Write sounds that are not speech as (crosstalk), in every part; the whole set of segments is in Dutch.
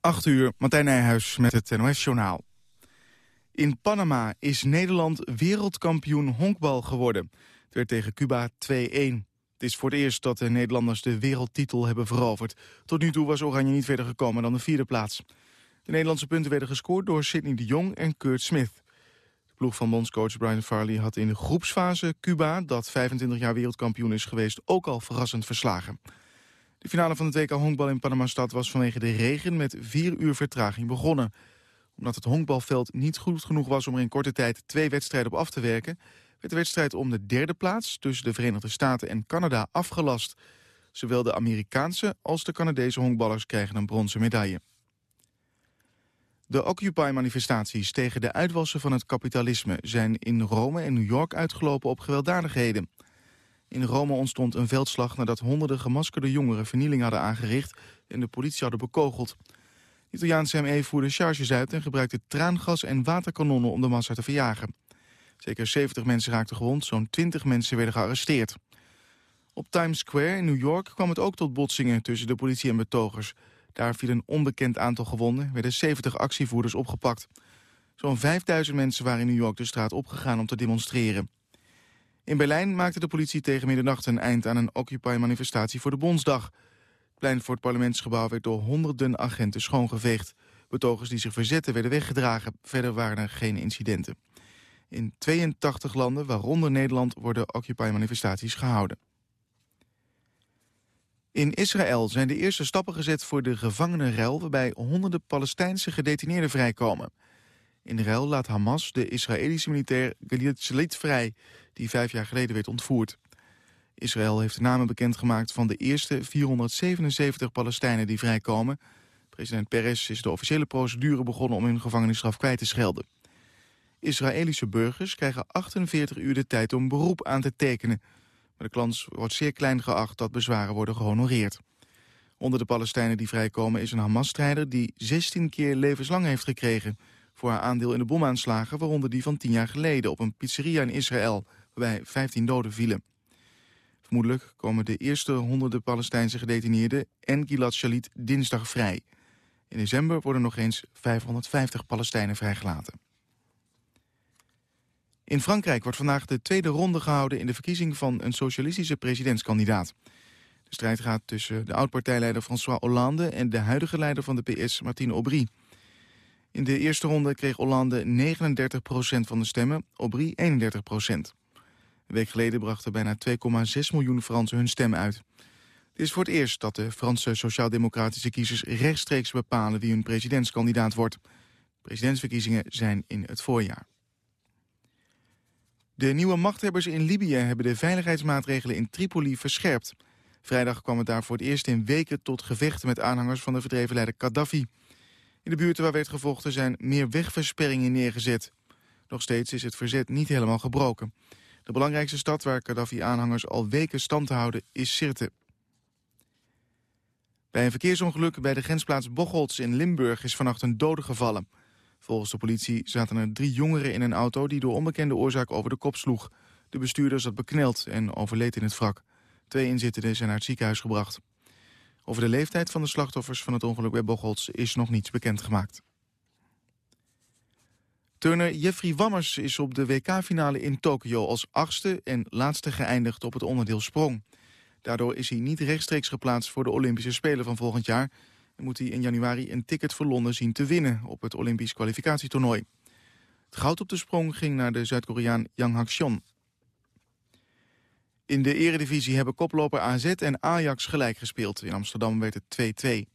8 uur, Martijn Nijhuis met het NOS-journaal. In Panama is Nederland wereldkampioen honkbal geworden. Het werd tegen Cuba 2-1. Het is voor het eerst dat de Nederlanders de wereldtitel hebben veroverd. Tot nu toe was Oranje niet verder gekomen dan de vierde plaats. De Nederlandse punten werden gescoord door Sidney de Jong en Kurt Smith. De ploeg van bondscoach Brian Farley had in de groepsfase Cuba... dat 25 jaar wereldkampioen is geweest, ook al verrassend verslagen. De finale van de WK honkbal in Panama-stad was vanwege de regen met vier uur vertraging begonnen. Omdat het honkbalveld niet goed genoeg was om er in korte tijd twee wedstrijden op af te werken... werd de wedstrijd om de derde plaats tussen de Verenigde Staten en Canada afgelast. Zowel de Amerikaanse als de Canadese honkballers krijgen een bronzen medaille. De Occupy-manifestaties tegen de uitwassen van het kapitalisme... zijn in Rome en New York uitgelopen op gewelddadigheden. In Rome ontstond een veldslag nadat honderden gemaskerde jongeren vernieling hadden aangericht en de politie hadden bekogeld. De Italiaanse ME voerde charges uit en gebruikte traangas en waterkanonnen om de massa te verjagen. Zeker 70 mensen raakten gewond, zo'n 20 mensen werden gearresteerd. Op Times Square in New York kwam het ook tot botsingen tussen de politie en betogers. Daar viel een onbekend aantal gewonden, werden 70 actievoerders opgepakt. Zo'n 5000 mensen waren in New York de straat opgegaan om te demonstreren. In Berlijn maakte de politie tegen middernacht een eind aan een Occupy-manifestatie voor de Bondsdag. Het plein voor het parlementsgebouw werd door honderden agenten schoongeveegd. Betogers die zich verzetten werden weggedragen. Verder waren er geen incidenten. In 82 landen, waaronder Nederland, worden Occupy-manifestaties gehouden. In Israël zijn de eerste stappen gezet voor de gevangenenruil... waarbij honderden Palestijnse gedetineerden vrijkomen. In de ruil laat Hamas de Israëlische militair Gilad Shalit vrij die vijf jaar geleden werd ontvoerd. Israël heeft de namen bekendgemaakt van de eerste 477 Palestijnen die vrijkomen. President Peres is de officiële procedure begonnen om hun gevangenisstraf kwijt te schelden. Israëlische burgers krijgen 48 uur de tijd om beroep aan te tekenen. Maar de kans wordt zeer klein geacht dat bezwaren worden gehonoreerd. Onder de Palestijnen die vrijkomen is een Hamas-strijder die 16 keer levenslang heeft gekregen... voor haar aandeel in de bomaanslagen, waaronder die van 10 jaar geleden op een pizzeria in Israël waarbij 15 doden vielen. Vermoedelijk komen de eerste honderden Palestijnse gedetineerden en Gilad Shalit dinsdag vrij. In december worden nog eens 550 Palestijnen vrijgelaten. In Frankrijk wordt vandaag de tweede ronde gehouden in de verkiezing van een socialistische presidentskandidaat. De strijd gaat tussen de oud-partijleider François Hollande en de huidige leider van de PS, Martine Aubry. In de eerste ronde kreeg Hollande 39% van de stemmen, Aubry 31 een week geleden brachten bijna 2,6 miljoen Fransen hun stem uit. Het is voor het eerst dat de Franse sociaal-democratische kiezers rechtstreeks bepalen wie hun presidentskandidaat wordt. Presidentsverkiezingen zijn in het voorjaar. De nieuwe machthebbers in Libië hebben de veiligheidsmaatregelen in Tripoli verscherpt. Vrijdag kwam het daar voor het eerst in weken tot gevechten met aanhangers van de verdreven leider Gaddafi. In de buurten waar werd gevochten zijn meer wegversperringen neergezet. Nog steeds is het verzet niet helemaal gebroken. De belangrijkste stad waar Gaddafi-aanhangers al weken stand houden is Sirte. Bij een verkeersongeluk bij de grensplaats Bocholt in Limburg is vannacht een dode gevallen. Volgens de politie zaten er drie jongeren in een auto die door onbekende oorzaak over de kop sloeg. De bestuurder zat bekneld en overleed in het wrak. Twee inzittenden zijn naar het ziekenhuis gebracht. Over de leeftijd van de slachtoffers van het ongeluk bij Bocholt is nog niets bekendgemaakt. Turner Jeffrey Wammers is op de WK-finale in Tokio als achtste en laatste geëindigd op het onderdeel sprong. Daardoor is hij niet rechtstreeks geplaatst voor de Olympische Spelen van volgend jaar... en moet hij in januari een ticket voor Londen zien te winnen op het Olympisch kwalificatietoernooi. Het goud op de sprong ging naar de Zuid-Koreaan Yang Hak-sion. In de eredivisie hebben koploper AZ en Ajax gelijk gespeeld. In Amsterdam werd het 2-2.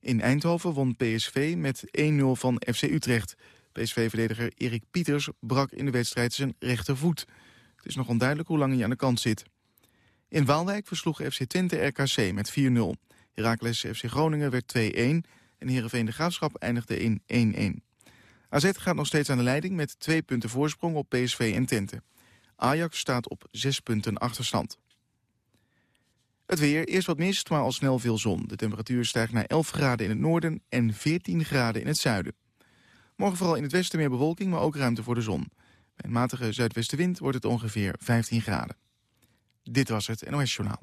In Eindhoven won PSV met 1-0 van FC Utrecht... PSV-verdediger Erik Pieters brak in de wedstrijd zijn rechtervoet. Het is nog onduidelijk hoe lang hij aan de kant zit. In Waalwijk versloeg FC Twente RKC met 4-0. Heracles FC Groningen werd 2-1 en Heerenveen de Graafschap eindigde in 1-1. AZ gaat nog steeds aan de leiding met twee punten voorsprong op PSV en Twente. Ajax staat op zes punten achterstand. Het weer, eerst wat mist, maar al snel veel zon. De temperatuur stijgt naar 11 graden in het noorden en 14 graden in het zuiden. Morgen vooral in het westen meer bewolking, maar ook ruimte voor de zon. Bij een matige zuidwestenwind wordt het ongeveer 15 graden. Dit was het NOS Journaal.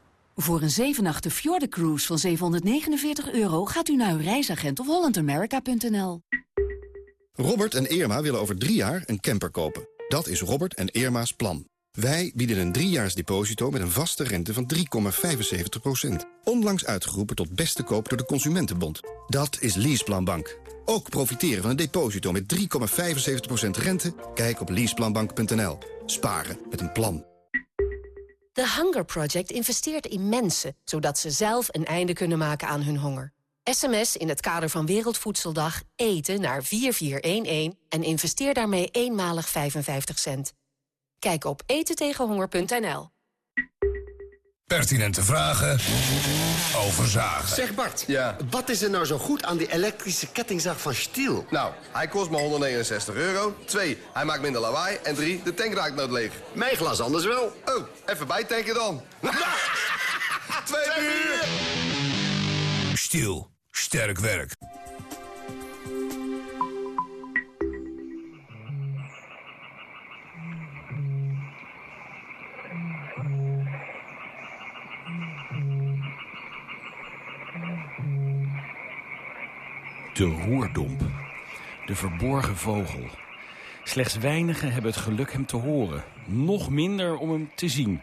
Voor een 7 nachten Cruise van 749 euro gaat u naar uw reisagent of hollandamerica.nl. Robert en Irma willen over drie jaar een camper kopen. Dat is Robert en Irma's plan. Wij bieden een driejaars deposito met een vaste rente van 3,75%. Onlangs uitgeroepen tot beste koop door de Consumentenbond. Dat is Leaseplanbank. Ook profiteren van een deposito met 3,75% rente? Kijk op leaseplanbank.nl. Sparen met een plan. The Hunger Project investeert in mensen... zodat ze zelf een einde kunnen maken aan hun honger. SMS in het kader van Wereldvoedseldag eten naar 4411... en investeer daarmee eenmalig 55 cent. Kijk op etentegenhonger.nl. Pertinente vragen over zagen. Zeg Bart, Ja. wat is er nou zo goed aan die elektrische kettingzaag van Stiel? Nou, hij kost maar 169 euro. Twee, hij maakt minder lawaai. En drie, de tank raakt nooit leeg. Mijn glas anders wel. Oh, even bijtanken dan. (laughs) Twee uur! Stiel. Sterk werk. De roerdomp. De verborgen vogel. Slechts weinigen hebben het geluk hem te horen. Nog minder om hem te zien.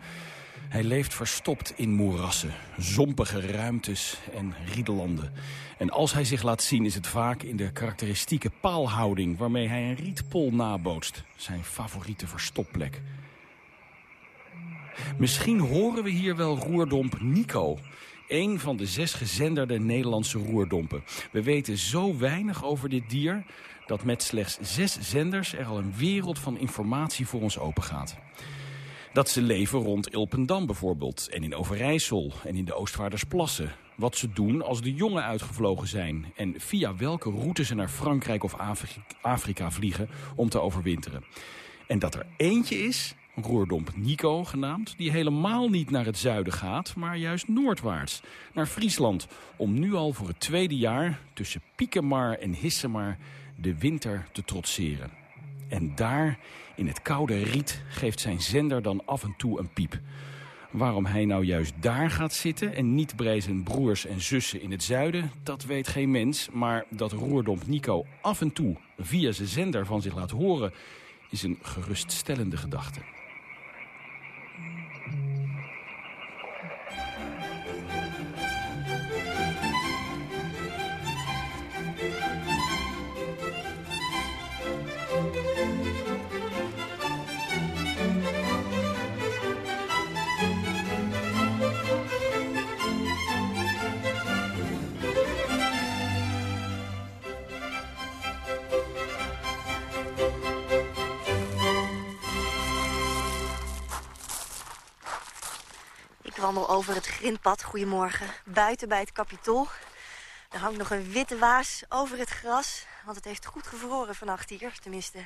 Hij leeft verstopt in moerassen, zompige ruimtes en riedelanden. En als hij zich laat zien is het vaak in de karakteristieke paalhouding... waarmee hij een rietpol nabootst, zijn favoriete verstopplek. Misschien horen we hier wel roerdomp Nico... Een van de zes gezenderde Nederlandse roerdompen. We weten zo weinig over dit dier... dat met slechts zes zenders er al een wereld van informatie voor ons opengaat. Dat ze leven rond Ilpendam bijvoorbeeld, en in Overijssel en in de Oostvaardersplassen. Wat ze doen als de jongen uitgevlogen zijn... en via welke route ze naar Frankrijk of Afri- Afrika vliegen om te overwinteren. En dat er eentje is, roerdomp Nico genaamd... die helemaal niet naar het zuiden gaat, maar juist noordwaarts, naar Friesland... om nu al voor het tweede jaar tussen Piekemar en Hissemar de winter te trotseren. En daar, in het koude riet, geeft zijn zender dan af en toe een piep. Waarom hij nou juist daar gaat zitten en niet bij zijn broers en zussen in het zuiden, dat weet geen mens. Maar dat roerdomp Nico af en toe via zijn zender van zich laat horen, is een geruststellende gedachte. Ik wandel over het grindpad, goedemorgen, buiten bij het kapitol. Er hangt nog een witte waas over het gras, want het heeft goed gevroren vannacht hier. Tenminste,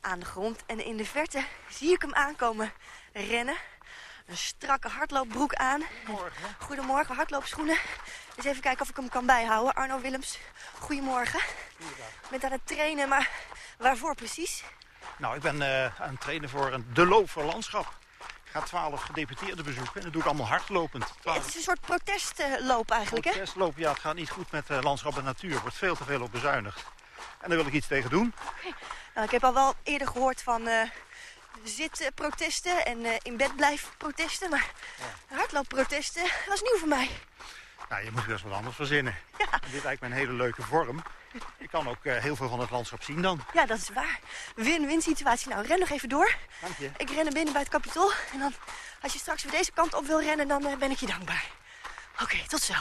aan de grond. En in de verte zie ik hem aankomen rennen. Een strakke hardloopbroek aan. Goedemorgen. Goedemorgen, hardloopschoenen. Eens even kijken of ik hem kan bijhouden. Arno Willems, goedemorgen. Ik ben aan het trainen, maar waarvoor precies? Nou, ik ben eh, aan het trainen voor een De voor Landschap. Ik ga twaalf gedeputeerden bezoeken en dat doe ik allemaal hardlopend. Het is een soort protestloop eigenlijk, hè? Protestloop, ja, het gaat niet goed met eh, landschap en natuur. Er wordt veel te veel op bezuinigd. En daar wil ik iets tegen doen. Nou, ik heb al wel eerder gehoord van eh zitprotesten en eh, in bed blijfprotesten. Maar hardloopprotesten was nieuw voor mij. Nou, je moet weer eens wat anders verzinnen. En dit lijkt me een hele leuke vorm. Ik kan ook eh, heel veel van het landschap zien dan. Ja, dat is waar. Win-win situatie. Nou, ren nog even door. Dank je. Ik ren naar binnen bij het kapitol. En dan, als je straks weer deze kant op wil rennen, dan eh, ben ik je dankbaar. Oké, tot zo.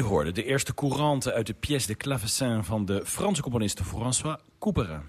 Hoorde de eerste courante uit de pièce de clavecin van de Franse componist François Couperin.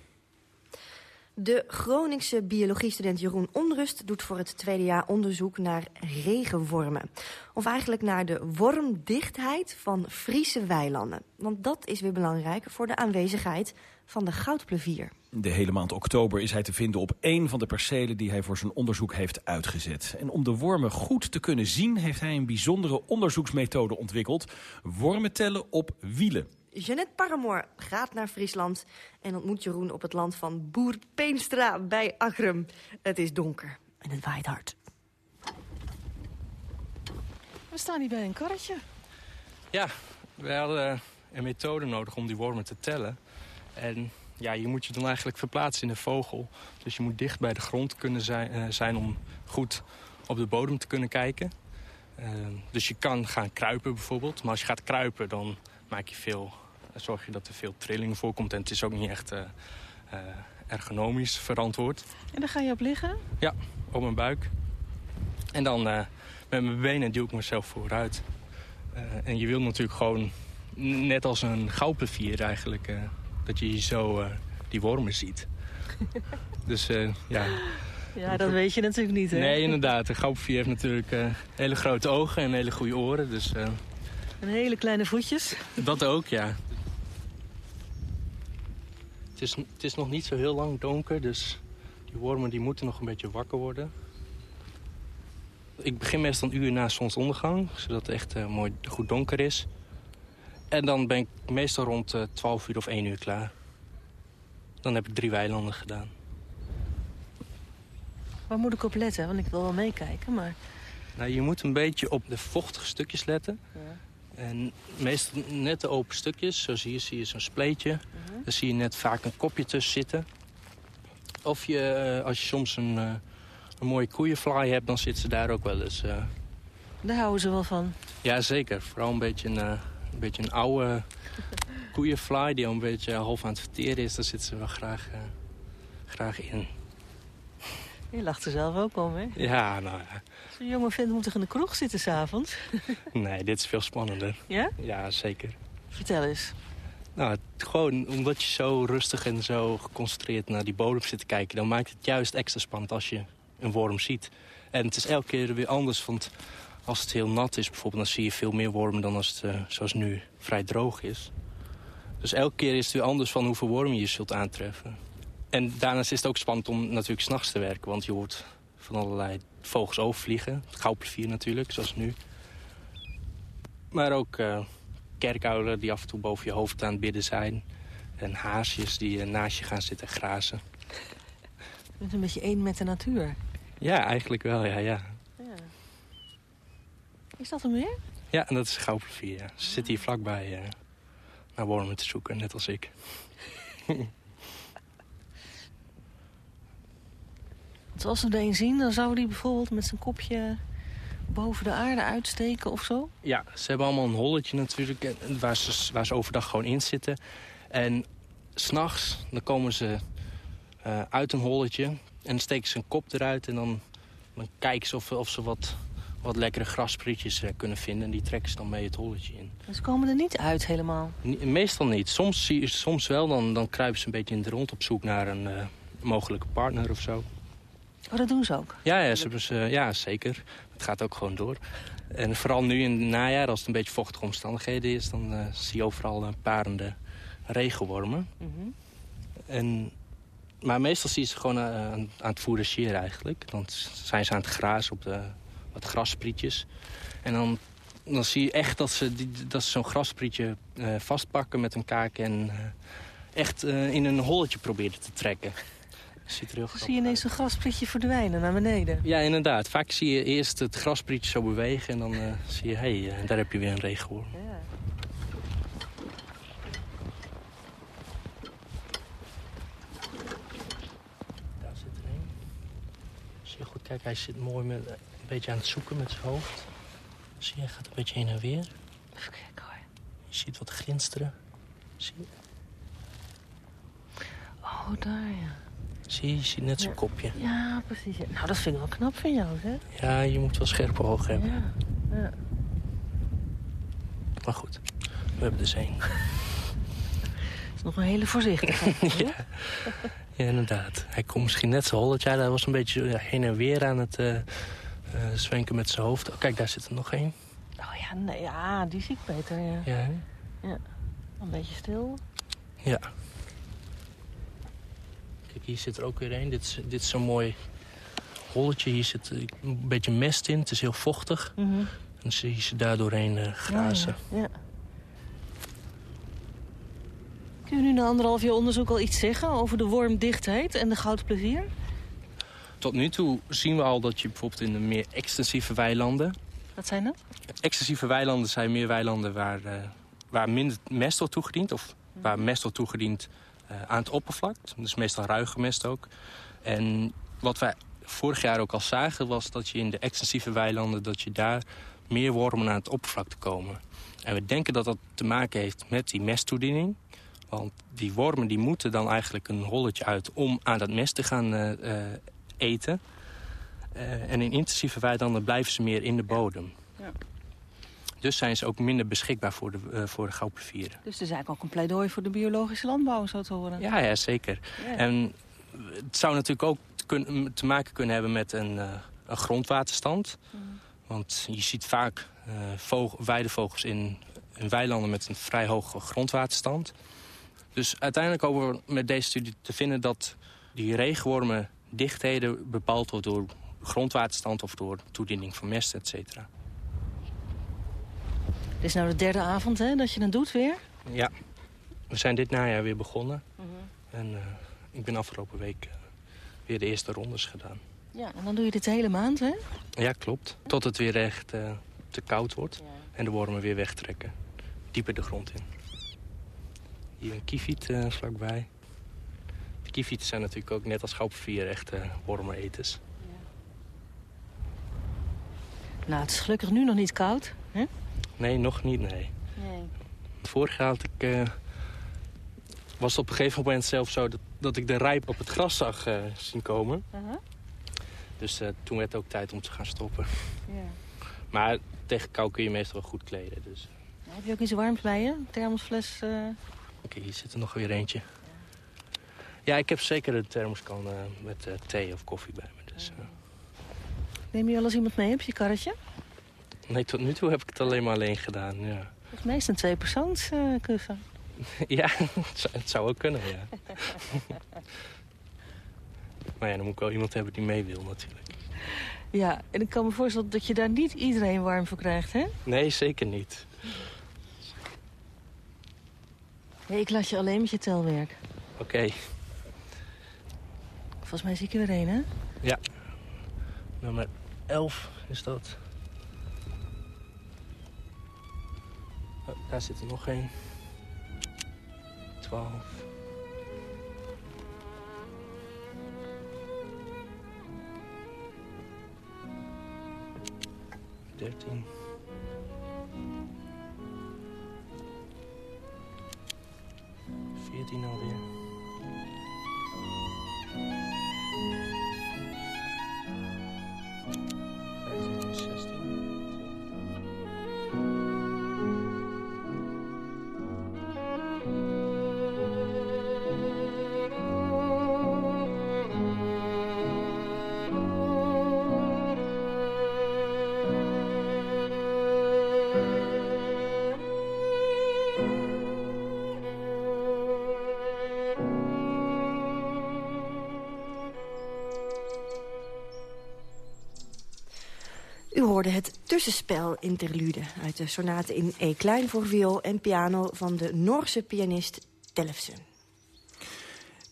De Groningse biologiestudent Jeroen Onrust doet voor het tweede jaar onderzoek naar regenwormen. Of eigenlijk naar de wormdichtheid van Friese weilanden. Want dat is weer belangrijk voor de aanwezigheid van de goudplevier. De hele maand oktober is hij te vinden op één van de percelen die hij voor zijn onderzoek heeft uitgezet. En om de wormen goed te kunnen zien heeft hij een bijzondere onderzoeksmethode ontwikkeld. Wormen tellen op wielen. Jeannette Paramoor gaat naar Friesland en ontmoet Jeroen op het land van Boer Peenstra bij Akrum. Het is donker en het waait hard. We staan hier bij een karretje. Ja, we hadden een methode nodig om die wormen te tellen. En ja, je moet je dan eigenlijk verplaatsen in een vogel. Dus je moet dicht bij de grond kunnen zijn, uh, zijn om goed op de bodem te kunnen kijken. Uh, dus je kan gaan kruipen bijvoorbeeld. Maar als je gaat kruipen, dan maak je veel, zorg je dat er veel trilling voorkomt. En het is ook niet echt ergonomisch verantwoord. En dan ga je op liggen? Ja, op mijn buik. En dan met mijn benen duw ik mezelf vooruit. en je wil natuurlijk gewoon, net als een goudplevier eigenlijk dat je zo uh, die wormen ziet. (laughs) dus uh, ja... Ja, dat weet je natuurlijk niet, hè? Nee, inderdaad. De goudvier heeft natuurlijk uh, hele grote ogen en hele goede oren. Dus, en hele kleine voetjes. Dat ook, ja. Het is, het is nog niet zo heel lang donker, dus die wormen die moeten nog een beetje wakker worden. Ik begin meestal een uur na zonsondergang, zodat het echt mooi goed donker is. En dan ben ik meestal rond uh, 12 uur of 1 uur klaar. Dan heb ik drie weilanden gedaan. Waar moet ik op letten? Want ik wil wel meekijken, maar... Nou, je moet een beetje op de vochtige stukjes letten. Ja. En meestal net de open stukjes. Zoals hier zie je zo'n spleetje. Uh -huh. Daar zie je net vaak een kopje tussen zitten. Of je, als je soms een, uh, een mooie koeienfly hebt, dan zitten ze daar ook wel eens. Daar houden ze wel van? Ja, zeker. Vooral een beetje een, een, beetje een oude koeienfly die al een beetje half aan het verteren is. Daar zitten ze wel graag, graag in. Je lacht er zelf ook om, hè? Ja, nou ja. Zo'n jonge vent moet toch in de kroeg zitten s'avonds? (laughs) nee, dit is veel spannender. Ja? Ja, zeker. Vertel eens. Nou, het, gewoon omdat je zo rustig en zo geconcentreerd naar die bodem zit te kijken... dan maakt het juist extra spannend als je een worm ziet. En het is elke keer weer anders, want als het heel nat is bijvoorbeeld... dan zie je veel meer wormen dan als het, uh, zoals nu, vrij droog is. Dus elke keer is het weer anders van hoeveel wormen je zult aantreffen. En daarnaast is het ook spannend om natuurlijk s'nachts te werken. Want je hoort van allerlei vogels overvliegen. Het goudplevier natuurlijk, zoals nu. Maar ook uh, kerkuilen die af en toe boven je hoofd aan het bidden zijn. En haasjes die uh, naast je gaan zitten grazen. (laughs) Je bent een beetje één met de natuur. Ja, eigenlijk wel, ja, ja. Is dat er meer? Ja, en dat is goudplevier, ja. Ze zitten hier vlakbij uh, naar wormen te zoeken, net als ik. Want als we er een zien, dan zou die bijvoorbeeld met zijn kopje boven de aarde uitsteken of zo? Ja, ze hebben allemaal een holletje natuurlijk, waar ze, waar ze overdag gewoon in zitten. En s'nachts, dan komen ze uh, uit een holletje en dan steken ze een kop eruit... en dan, dan kijken ze of, of ze wat, wat lekkere grasprietjes uh, kunnen vinden. En die trekken ze dan mee het holletje in. Ze komen er niet uit helemaal? Meestal niet. Soms, soms wel, dan, dan kruipen ze een beetje in de rond op zoek naar een uh, mogelijke partner of zo. Oh, dat doen ze ook? Ja, ja, ze, ze, ja, zeker. Het gaat ook gewoon door. En vooral nu in het najaar, als het een beetje vochtige omstandigheden is... dan uh, zie je overal uh, parende regenwormen. Mm -hmm. en, maar meestal zie je ze gewoon aan, aan het fourageren eigenlijk. Dan zijn ze aan het grazen op de, wat grasprietjes. En dan, dan zie je echt dat ze, die, dat ze zo'n grasprietje vastpakken met hun kaak... en echt in een holletje proberen te trekken. Ziet er heel zie je ineens een grasprietje verdwijnen naar beneden. Ja, inderdaad. Vaak zie je eerst het grasprietje zo bewegen... en dan zie je, hé, hey, daar heb je weer een regenworm. Ja. Daar zit er een. Zie je goed, kijk, hij zit mooi met, een beetje aan het zoeken met zijn hoofd. Zie je, hij gaat een beetje heen en weer. Even kijken hoor. Je ziet wat glinsteren. Zie je? Oh, daar ja. Zie je, je ziet net zijn ja. kopje. Ja, precies. Nou, dat vind ik wel knap van jou, hè? Ja, je moet wel scherpe ogen hebben. Ja. ja. Maar goed, we hebben dus één. Dat (laughs) is nog een hele voorzichtige. (laughs) ja. ja, inderdaad. Hij komt misschien net zo holletje. Ja, hij was een beetje heen en weer aan het uh, zwenken met zijn hoofd. Oh, kijk, daar zit er nog één. Oh ja, nee, ja, die zie ik beter, ja. Ja, ja. Een beetje stil. Ja. Kijk, hier zit er ook weer een. Dit is, dit is zo'n mooi holletje. Hier zit een beetje mest in. Het is heel vochtig. Mm -hmm. En dan zie je ze daar doorheen uh, grazen. Ja, ja. Kun je nu na anderhalf jaar onderzoek al iets zeggen over de wormdichtheid en de goudplezier? Tot nu toe zien we al dat je bijvoorbeeld in de meer extensieve weilanden... Wat zijn dat? Extensieve weilanden zijn meer weilanden waar, uh, waar minder mest wordt toegediend... of waar mest wordt toegediend uh, aan het oppervlak. Dus meestal ruige mest ook. En wat wij vorig jaar ook al zagen was dat je in de extensieve weilanden... dat je daar meer wormen aan het oppervlak te komen. En we denken dat dat te maken heeft met die mesttoediening. Want die wormen die moeten dan eigenlijk een holletje uit om aan dat mest te gaan uh, eten. Uh, en in intensieve weilanden blijven ze meer in de bodem. Ja. Dus zijn ze ook minder beschikbaar voor de, voor de goudplevieren. Dus het is eigenlijk ook een pleidooi voor de biologische landbouw, zo te horen. Ja, ja zeker. Ja. En het zou natuurlijk ook te, kun, te maken kunnen hebben met een, een grondwaterstand. Mm. Want je ziet vaak vogel, weidevogels in, in weilanden met een vrij hoge grondwaterstand. Dus uiteindelijk hopen we met deze studie te vinden dat die regenwormen dichtheden bepaald wordt door grondwaterstand of door toediening van mest, et cetera. Dit is nou de derde avond hè, dat je het doet weer? Ja, we zijn dit najaar weer begonnen. Mm -hmm. En uh, ik ben afgelopen week uh, weer de eerste rondes gedaan. Ja, en dan doe je dit de hele maand, hè? Ja, klopt. Tot het weer echt uh, te koud wordt ja. en de wormen weer wegtrekken. Dieper de grond in. Hier een kieviet uh, vlakbij. De kievieten zijn natuurlijk ook net als goudplevier echt uh, wormeneters. Ja. Nou, het is gelukkig nu nog niet koud, hè? Nee, nog niet, nee. nee. Vorig jaar had ik, uh, was het op een gegeven moment zelfs zo... dat, dat ik de rijp op het gras zag uh, zien komen. Uh -huh. Dus toen werd het ook tijd om te gaan stoppen. Ja. Maar tegen kou kun je meestal wel goed kleden, dus... Heb je ook iets warms bij je? Thermosfles? Oké, okay, hier zit er nog weer eentje. Ja, ik heb zeker een thermoskan uh, met uh, thee of koffie bij me. Dus, uh... Neem je wel eens iemand mee op je karretje? Nee, tot nu toe heb ik het alleen maar alleen gedaan, ja. Het is meest een tweepersoonskussen. (laughs) ja, het zou ook kunnen, ja. (laughs) maar ja, dan moet ik wel iemand hebben die mee wil natuurlijk. Ja, en ik kan me voorstellen dat je daar niet iedereen warm voor krijgt, hè? Nee, zeker niet. Nee, ik laat je alleen met je telwerk. Oké. Okay. Volgens mij zie ik er weer een, hè? Ja. Nummer 11 is dat. Oh, daar zit er nog één. 12. Dertien. Veertien alweer. Tussenspel interlude uit de sonate in E-klein voor viool en piano van de Noorse pianist Tellefsen.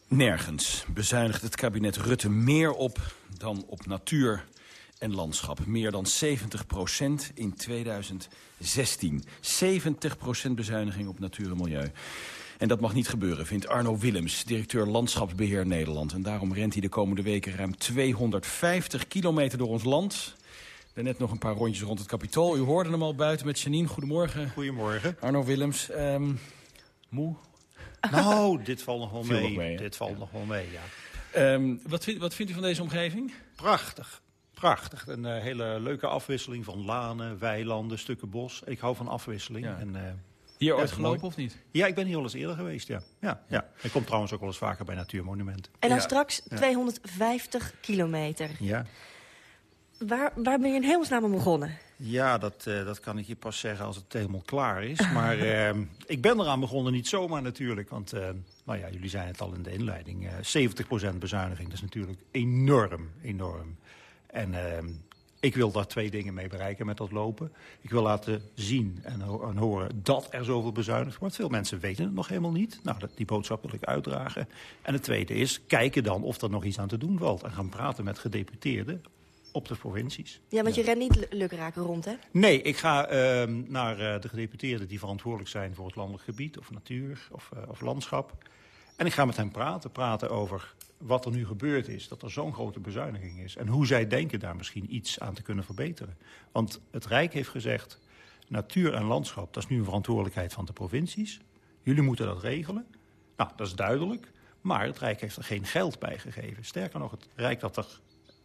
Nergens bezuinigt het kabinet Rutte meer op dan op natuur en landschap. Meer dan 70 procent in 2016. 70 procent bezuiniging op natuur en milieu. En dat mag niet gebeuren, vindt Arno Willems, directeur Landschapsbeheer Nederland. En daarom rent hij de komende weken ruim 250 kilometer door ons land... Net nog een paar rondjes rond het kapitool. U hoorde hem al buiten met Janine. Goedemorgen. Goedemorgen. Arno Willems. Um, moe? (laughs) Nou, dit valt nog wel mee. mee dit valt nog wel mee, ja. Um, wat, vind, wat vindt u van deze omgeving? Prachtig. Prachtig. Een uh, hele leuke afwisseling van lanen, weilanden, stukken bos. Ik hou van afwisseling. Ja. En, uh, hier ooit gelopen of niet? Ja, ik ben hier al eens eerder geweest, ja. ja, ja. Ik kom trouwens ook wel eens vaker bij natuurmonumenten. En dan ja. straks 250 kilometer. Ja. Waar, waar ben je in hemelsnaam aan begonnen? Ja, dat, uh, dat kan ik je pas zeggen als het helemaal klaar is. Maar uh, (laughs) ik ben eraan begonnen, niet zomaar natuurlijk. Want, uh, nou ja, jullie zeiden het al in de inleiding. 70% bezuiniging, dat is natuurlijk enorm, enorm. En ik wil daar twee dingen mee bereiken met dat lopen. Ik wil laten zien en, ho en, horen dat er zoveel bezuinigd wordt. Veel mensen weten het nog helemaal niet. Nou, dat, die boodschap wil ik uitdragen. En het tweede is, kijken dan of er nog iets aan te doen valt. En gaan praten met gedeputeerden op de provincies. Ja, want je rent niet lukraken rond, hè? Nee, ik ga uh, naar uh, de gedeputeerden die verantwoordelijk zijn voor het landelijk gebied... of natuur of, uh, of landschap. En ik ga met hen praten, praten over wat er nu gebeurd is. Dat er zo'n grote bezuiniging is. En hoe zij denken daar misschien iets aan te kunnen verbeteren. Want het Rijk heeft gezegd... natuur en landschap, dat is nu een verantwoordelijkheid van de provincies. Jullie moeten dat regelen. Nou, dat is duidelijk. Maar het Rijk heeft er geen geld bij gegeven. Sterker nog, het Rijk dat er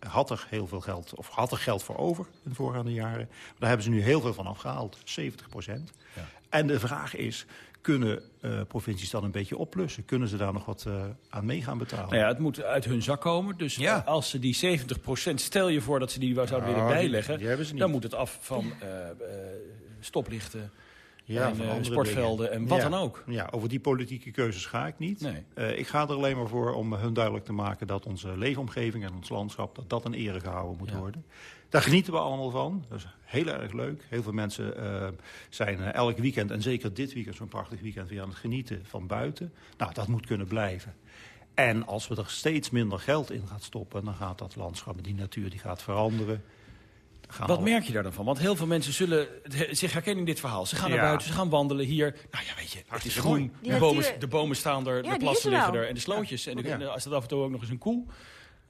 had er heel veel geld, of had er geld voor over in de voorgaande jaren. Maar daar hebben ze nu heel veel van afgehaald, 70 procent. Ja. En de vraag is, kunnen uh, provincies dan een beetje oplussen? Kunnen ze daar nog wat uh, aan mee gaan betalen? Nou ja, het moet uit hun zak komen. Dus ja. als ze die 70 procent, stel je voor dat ze die zouden willen bijleggen... Die, die dan moet het af van uh, stoplichten... Ja, en, uh, sportvelden dingen. en wat ja. dan ook. Ja, over die politieke keuzes ga ik niet. Nee. Uh, ik ga er alleen maar voor om hun duidelijk te maken... dat onze leefomgeving en ons landschap... dat dat in ere gehouden moet ja. worden. Daar genieten we allemaal van. Dat is heel erg leuk. Heel veel mensen uh, zijn elk weekend... en zeker dit weekend, zo'n prachtig weekend... weer aan het genieten van buiten. Nou, dat moet kunnen blijven. En als we er steeds minder geld in gaan stoppen... dan gaat dat landschap en die natuur die gaat veranderen... Wat merk je daar dan van? Want heel veel mensen zullen zich herkennen in dit verhaal. Ze gaan naar Ja. buiten, ze gaan wandelen hier. Nou ja, weet je, het is groen. De bomen, de bomen staan er, Ja, de plassen er liggen er en de slootjes. En, Ja. en als dat af en toe ook nog eens een koe.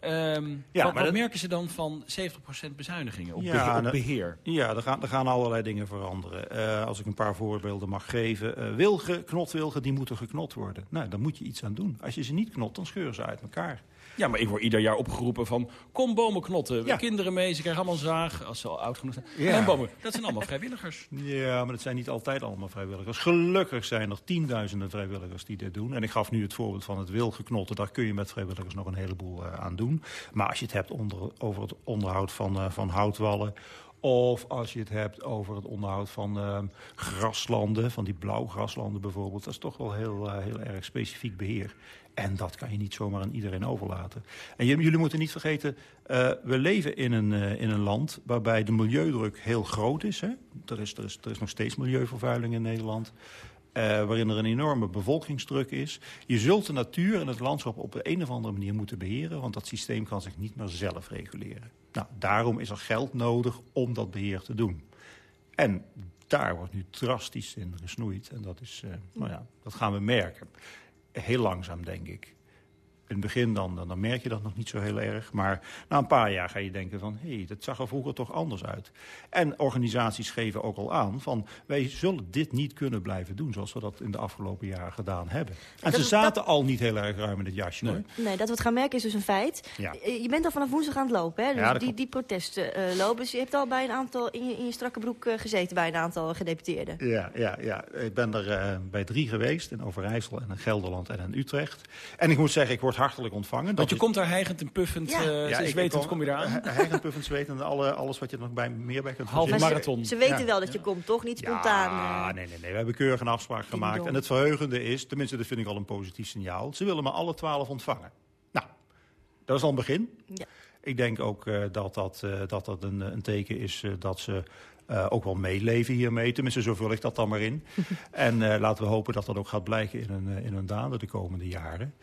Ehm, Ja, wat maar wat dat- merken ze dan van 70% bezuinigingen op, Ja, beheer, op dat- beheer? Ja, er gaan, er gaan allerlei dingen veranderen. Eh, als ik een paar voorbeelden mag geven. Eh, wilgen, knotwilgen, die moeten geknot worden. Nou, daar moet je iets aan doen. Als je ze niet knot, dan scheuren ze uit elkaar. Ja, maar ik word ieder jaar opgeroepen van... kom bomen knotten, Ja. kinderen mee, ze krijgen allemaal een zaag... als ze al oud genoeg zijn. Ja. En bomen, dat zijn allemaal vrijwilligers. Ja, maar het zijn niet altijd allemaal vrijwilligers. Gelukkig zijn er tienduizenden vrijwilligers die dit doen. En ik gaf nu het voorbeeld van het wilgeknotten. Daar kun je met vrijwilligers nog een heleboel eh, aan doen. Maar als je het hebt onder, over het onderhoud van, eh, van houtwallen... Of als je het hebt over het onderhoud van eh, graslanden, van die blauwgraslanden bijvoorbeeld. Dat is toch wel heel, heel erg specifiek beheer. En dat kan je niet zomaar aan iedereen overlaten. En jullie moeten niet vergeten, eh, we leven in een, eh, in een land waarbij de milieudruk heel groot is. Hè? Er, is, er, is, er is nog steeds milieuvervuiling in Nederland. eh, waarin er een enorme bevolkingsdruk is. Je zult de natuur en het landschap op een of andere manier moeten beheren... want dat systeem kan zich niet meer zelf reguleren. Nou, daarom is er geld nodig om dat beheer te doen. En daar wordt nu drastisch in gesnoeid. En dat, is, eh, nou ja, dat gaan we merken. Heel langzaam, denk ik. In het begin dan, dan, dan merk je dat nog niet zo heel erg. Maar na een paar jaar ga je denken van... hé, hey, dat zag er vroeger toch anders uit. En organisaties geven ook al aan van... wij zullen dit niet kunnen blijven doen... zoals we dat in de afgelopen jaren gedaan hebben. En dat- ze zaten al niet heel erg ruim in het jasje, hoor. Nee, dat we het gaan merken is dus een feit. Ja. Eh, Je bent al vanaf woensdag aan het lopen, hè? Dus Ja, die, die protesten eh, lopen. Dus je hebt al bij een aantal in je, in je strakke broek eh, gezeten bij een aantal gedeputeerden. Ja, ja, ja, ik ben er eh, bij drie geweest. In Overijssel en in Gelderland en in Utrecht. En ik moet zeggen, ik word hartelijk ontvangen. Want je is- komt daar hijgend en puffend, Ja. eh Ja, sinds ik- wetend ik kom je daar aan. he- Hijgend, puffend, zwetend, alle, alles wat je er nog bij, meer bij kunt Halve marathon. Ze weten Ja. wel dat je komt, toch? Niet spontaan. Ja, eh. nee, nee, nee. We hebben keurig een afspraak gemaakt. En het verheugende is, tenminste dat vind ik al een positief signaal... ze willen me alle twaalf ontvangen. Nou, dat is al een begin. Ja. Ik denk ook eh, dat, dat, eh, dat dat een, een teken is eh, dat ze eh, ook wel meeleven hiermee. Tenminste, zo vul ik dat dan maar in. (laughs) en eh, laten we hopen dat dat ook gaat blijken in hun, in hun daden de komende jaren.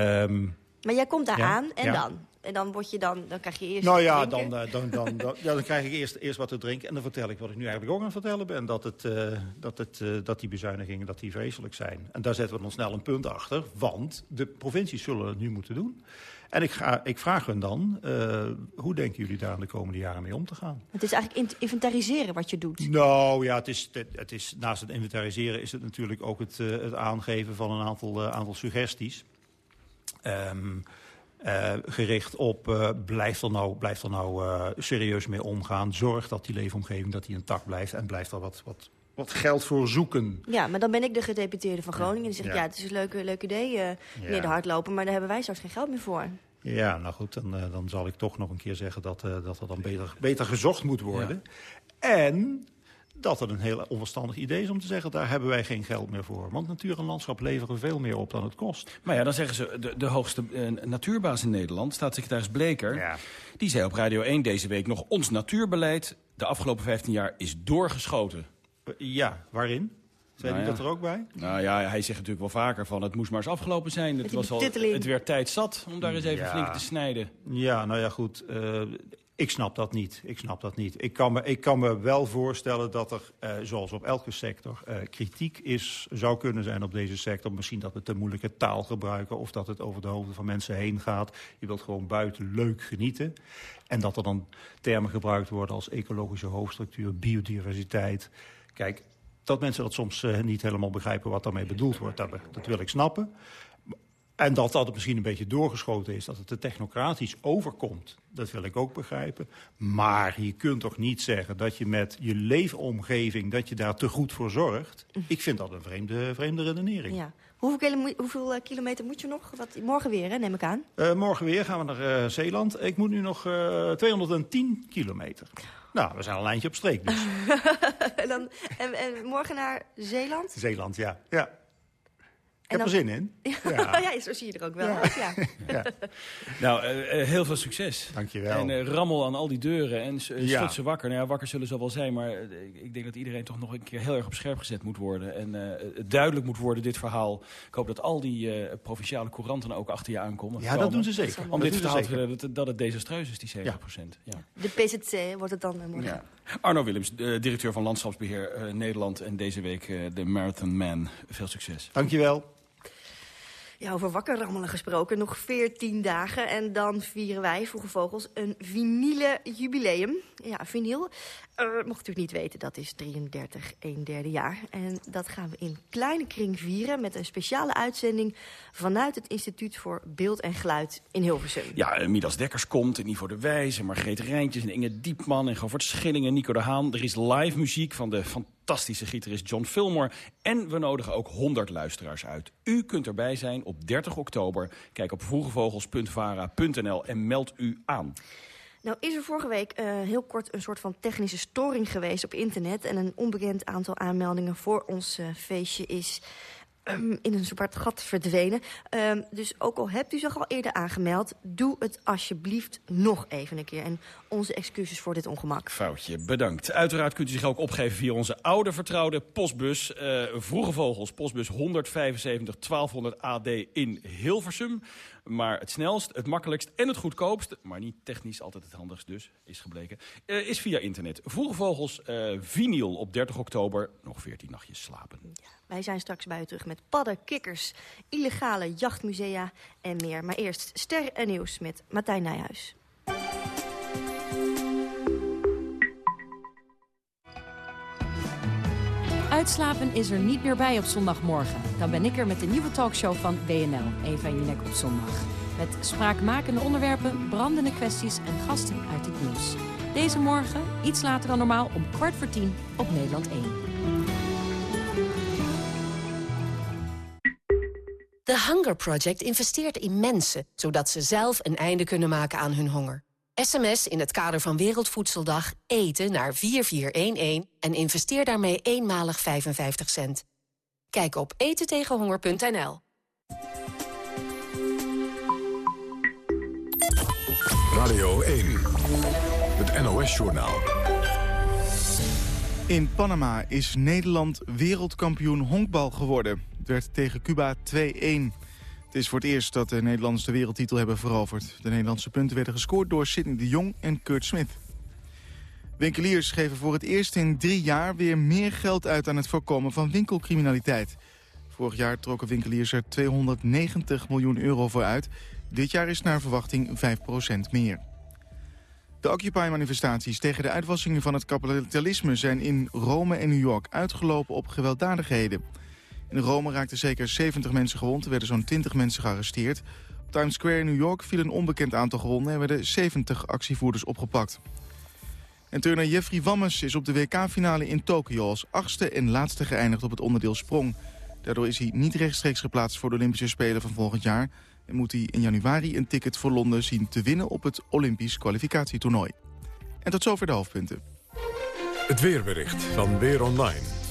Ehm, Maar jij komt daar Ja, aan en ja. dan? En dan, word je dan, dan krijg je eerst nou te ja, drinken. dan, eh, dan, dan, dan, (laughs) ja, dan krijg ik eerst, eerst wat te drinken. En dan vertel ik wat ik nu eigenlijk ook aan het vertellen ben. Dat, het, eh, dat, het, eh, dat die bezuinigingen dat die vreselijk zijn. En daar zetten we dan snel een punt achter. Want de provincies zullen het nu moeten doen. En ik, ga, ik vraag hun dan, eh, hoe denken jullie daar de komende jaren mee om te gaan? Het is eigenlijk in- inventariseren wat je doet. Nou ja, het is, het, het is, naast het inventariseren is het natuurlijk ook het, eh, het aangeven van een aantal, eh, aantal suggesties. Ehm, Uh, gericht op uh, blijf er nou, blijf er nou uh, serieus mee omgaan. Zorg dat die leefomgeving dat die intact blijft. En blijf er wat, wat, wat geld voor zoeken. Ja, maar dan ben ik de gedeputeerde van Groningen. En die zegt, ja, ja het is een leuk, leuk idee, ja. meneer de hardlopen. Maar daar hebben wij straks geen geld meer voor. Ja, nou goed, dan, dan zal ik toch nog een keer zeggen dat, dat er dan beter, beter gezocht moet worden. Ja. En dat het een heel onverstandig idee is om te zeggen... daar hebben wij geen geld meer voor. Want natuur en landschap leveren veel meer op dan het kost. Maar ja, dan zeggen ze, de, de hoogste uh, natuurbaas in Nederland, staatssecretaris Bleker... Ja. die zei op Radio 1 deze week nog... ons natuurbeleid de afgelopen 15 jaar is doorgeschoten. Ja, waarin? Zei nou ja. dat er ook bij? Nou ja, hij zegt natuurlijk wel vaker van het moest maar eens afgelopen zijn. Het, was al, het werd tijd zat om daar eens even ja. flink te snijden. Ja, nou ja, goed. Uh, ik snap dat niet. Ik snap dat niet. Ik kan me, ik kan me wel voorstellen dat er, uh, zoals op elke sector, uh, kritiek is, zou kunnen zijn op deze sector. Misschien dat we te moeilijke taal gebruiken of dat het over de hoofden van mensen heen gaat. Je wilt gewoon buiten leuk genieten. En dat er dan termen gebruikt worden als ecologische hoofdstructuur, biodiversiteit. Kijk, dat mensen dat soms uh, niet helemaal begrijpen wat daarmee bedoeld wordt, dat, dat wil ik snappen. En dat dat misschien een beetje doorgeschoten is, dat het te technocratisch overkomt. Dat wil ik ook begrijpen. Maar je kunt toch niet zeggen dat je met je leefomgeving... dat je daar te goed voor zorgt. Ik vind dat een vreemde, vreemde redenering. Ja. Hoeveel, hoeveel uh, kilometer moet je nog? Wat, morgen weer, hè, neem ik aan? Uh, morgen weer gaan we naar uh, Zeeland. Ik moet nu nog 210 kilometer. Nou, we zijn al een eindje op streek dus. (laughs) dan, en, en morgen naar Zeeland? Zeeland, ja. ja. Ik heb er zin in. (laughs) Ja. (laughs) ja, zo zie je er ook wel. Ja. ja. (laughs) Nou, uh, heel veel succes. Dankjewel. En uh, rammel aan al die deuren en schud ze wakker. Nou ja, wakker zullen ze wel zijn, maar ik denk dat iedereen toch nog een keer heel erg op scherp gezet moet worden. En het duidelijk moet worden, dit verhaal. Ik hoop dat al die provinciale couranten ook achter je aankomen. Ja, dat doen ze zeker. Om dit verhaal te dat, dat het desastreus is, die 7 Ja. De PZC wordt het dan morgen. Arno Willems, directeur van Landschapsbeheer Nederland. En deze week de Marathon Man. Veel succes. Dankjewel. Ja, over wakker rammelen gesproken. Nog 14 dagen en dan vieren wij, Vroege Vogels, een vinyle jubileum. Ja, vinyl. Mocht u het niet weten, dat is 33, 1 derde jaar. En dat gaan we in kleine kring vieren met een speciale uitzending... vanuit het Instituut voor Beeld en Geluid in Hilversum. Ja, uh, Midas Dekkers komt, en Ivo de Wijs, en Margreet Rijntjes... en Inge Diepman en Govert Schilling en Nico de Haan. Er is live muziek van de fantastische gitarist John Fillmore. En we nodigen ook 100 luisteraars uit. U kunt erbij zijn op 30 oktober. Kijk op vroegevogels.vara.nl en meld u aan. Nou is er vorige week uh, heel kort een soort van technische storing geweest op internet. En een onbekend aantal aanmeldingen voor ons uh, feestje is (clears throat) in een zwart gat verdwenen. Um, dus ook al hebt u zich al eerder aangemeld... doe het alsjeblieft nog even een keer. En onze excuses voor dit ongemak. Foutje, bedankt. Uiteraard kunt u zich ook opgeven via onze oude vertrouwde postbus. Uh, Vroege Vogels, postbus 175 1200 AD in Hilversum. Maar het snelst, het makkelijkst en het goedkoopst... maar niet technisch altijd het handigst dus, is gebleken... Uh, is via internet. Vroege Vogels, uh, vinyl op 30 oktober. Nog 14 nachtjes slapen. Ja, wij zijn straks bij u terug met padden, kikkers... illegale jachtmusea en meer. Maar eerst ster en nieuws met Martijn Nijhuis. Uitslapen is er niet meer bij op zondagmorgen. Dan ben ik er met de nieuwe talkshow van WNL, Eva Jinek op zondag. Met spraakmakende onderwerpen, brandende kwesties en gasten uit het nieuws. Deze morgen, iets later dan normaal, om kwart voor tien op Nederland 1. The Hunger Project investeert in mensen... zodat ze zelf een einde kunnen maken aan hun honger. SMS in het kader van Wereldvoedseldag eten naar 4411 en investeer daarmee eenmalig 55 cent. Kijk op etentegenhonger.nl. Radio 1, het NOS-journaal. In Panama is Nederland wereldkampioen honkbal geworden. Het werd tegen Cuba 2-1. Het is voor het eerst dat de Nederlanders de wereldtitel hebben veroverd. De Nederlandse punten werden gescoord door Sidney de Jong en Kurt Smith. Winkeliers geven voor het eerst in drie jaar weer meer geld uit aan het voorkomen van winkelcriminaliteit. Vorig jaar trokken winkeliers er 290 miljoen euro voor uit. Dit jaar is naar verwachting 5% meer. De Occupy-manifestaties tegen de uitwassingen van het kapitalisme zijn in Rome en New York uitgelopen op gewelddadigheden. In Rome raakten zeker 70 mensen gewond, er werden zo'n 20 mensen gearresteerd. Op Times Square in New York viel een onbekend aantal gewonden... en werden 70 actievoerders opgepakt. En turner Jeffrey Wammes is op de WK-finale in Tokio... als achtste en laatste geëindigd op het onderdeel sprong. Daardoor is hij niet rechtstreeks geplaatst voor de Olympische Spelen van volgend jaar... en moet hij in januari een ticket voor Londen zien te winnen... op het Olympisch kwalificatietoernooi. En tot zover de hoofdpunten. Het weerbericht van Weer Online.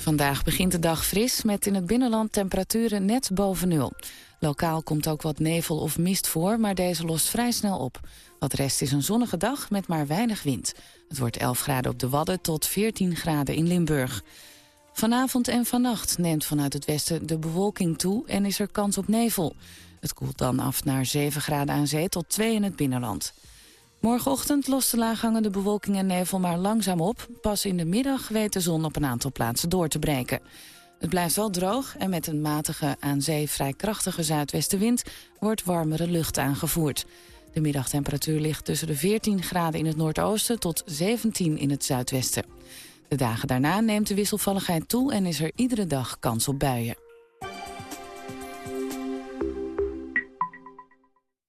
Vandaag begint de dag fris met in het binnenland temperaturen net boven nul. Lokaal komt ook wat nevel of mist voor, maar deze lost vrij snel op. Wat rest is een zonnige dag met maar weinig wind. Het wordt 11 graden op de Wadden tot 14 graden in Limburg. Vanavond en vannacht neemt vanuit het westen de bewolking toe en is er kans op nevel. Het koelt dan af naar 7 graden aan zee tot 2 in het binnenland. Morgenochtend lost de laaghangende bewolking en nevel maar langzaam op. Pas in de middag weet de zon op een aantal plaatsen door te breken. Het blijft wel droog en met een matige, aan zee vrij krachtige zuidwestenwind... wordt warmere lucht aangevoerd. De middagtemperatuur ligt tussen de 14 graden in het noordoosten... tot 17 in het zuidwesten. De dagen daarna neemt de wisselvalligheid toe en is er iedere dag kans op buien.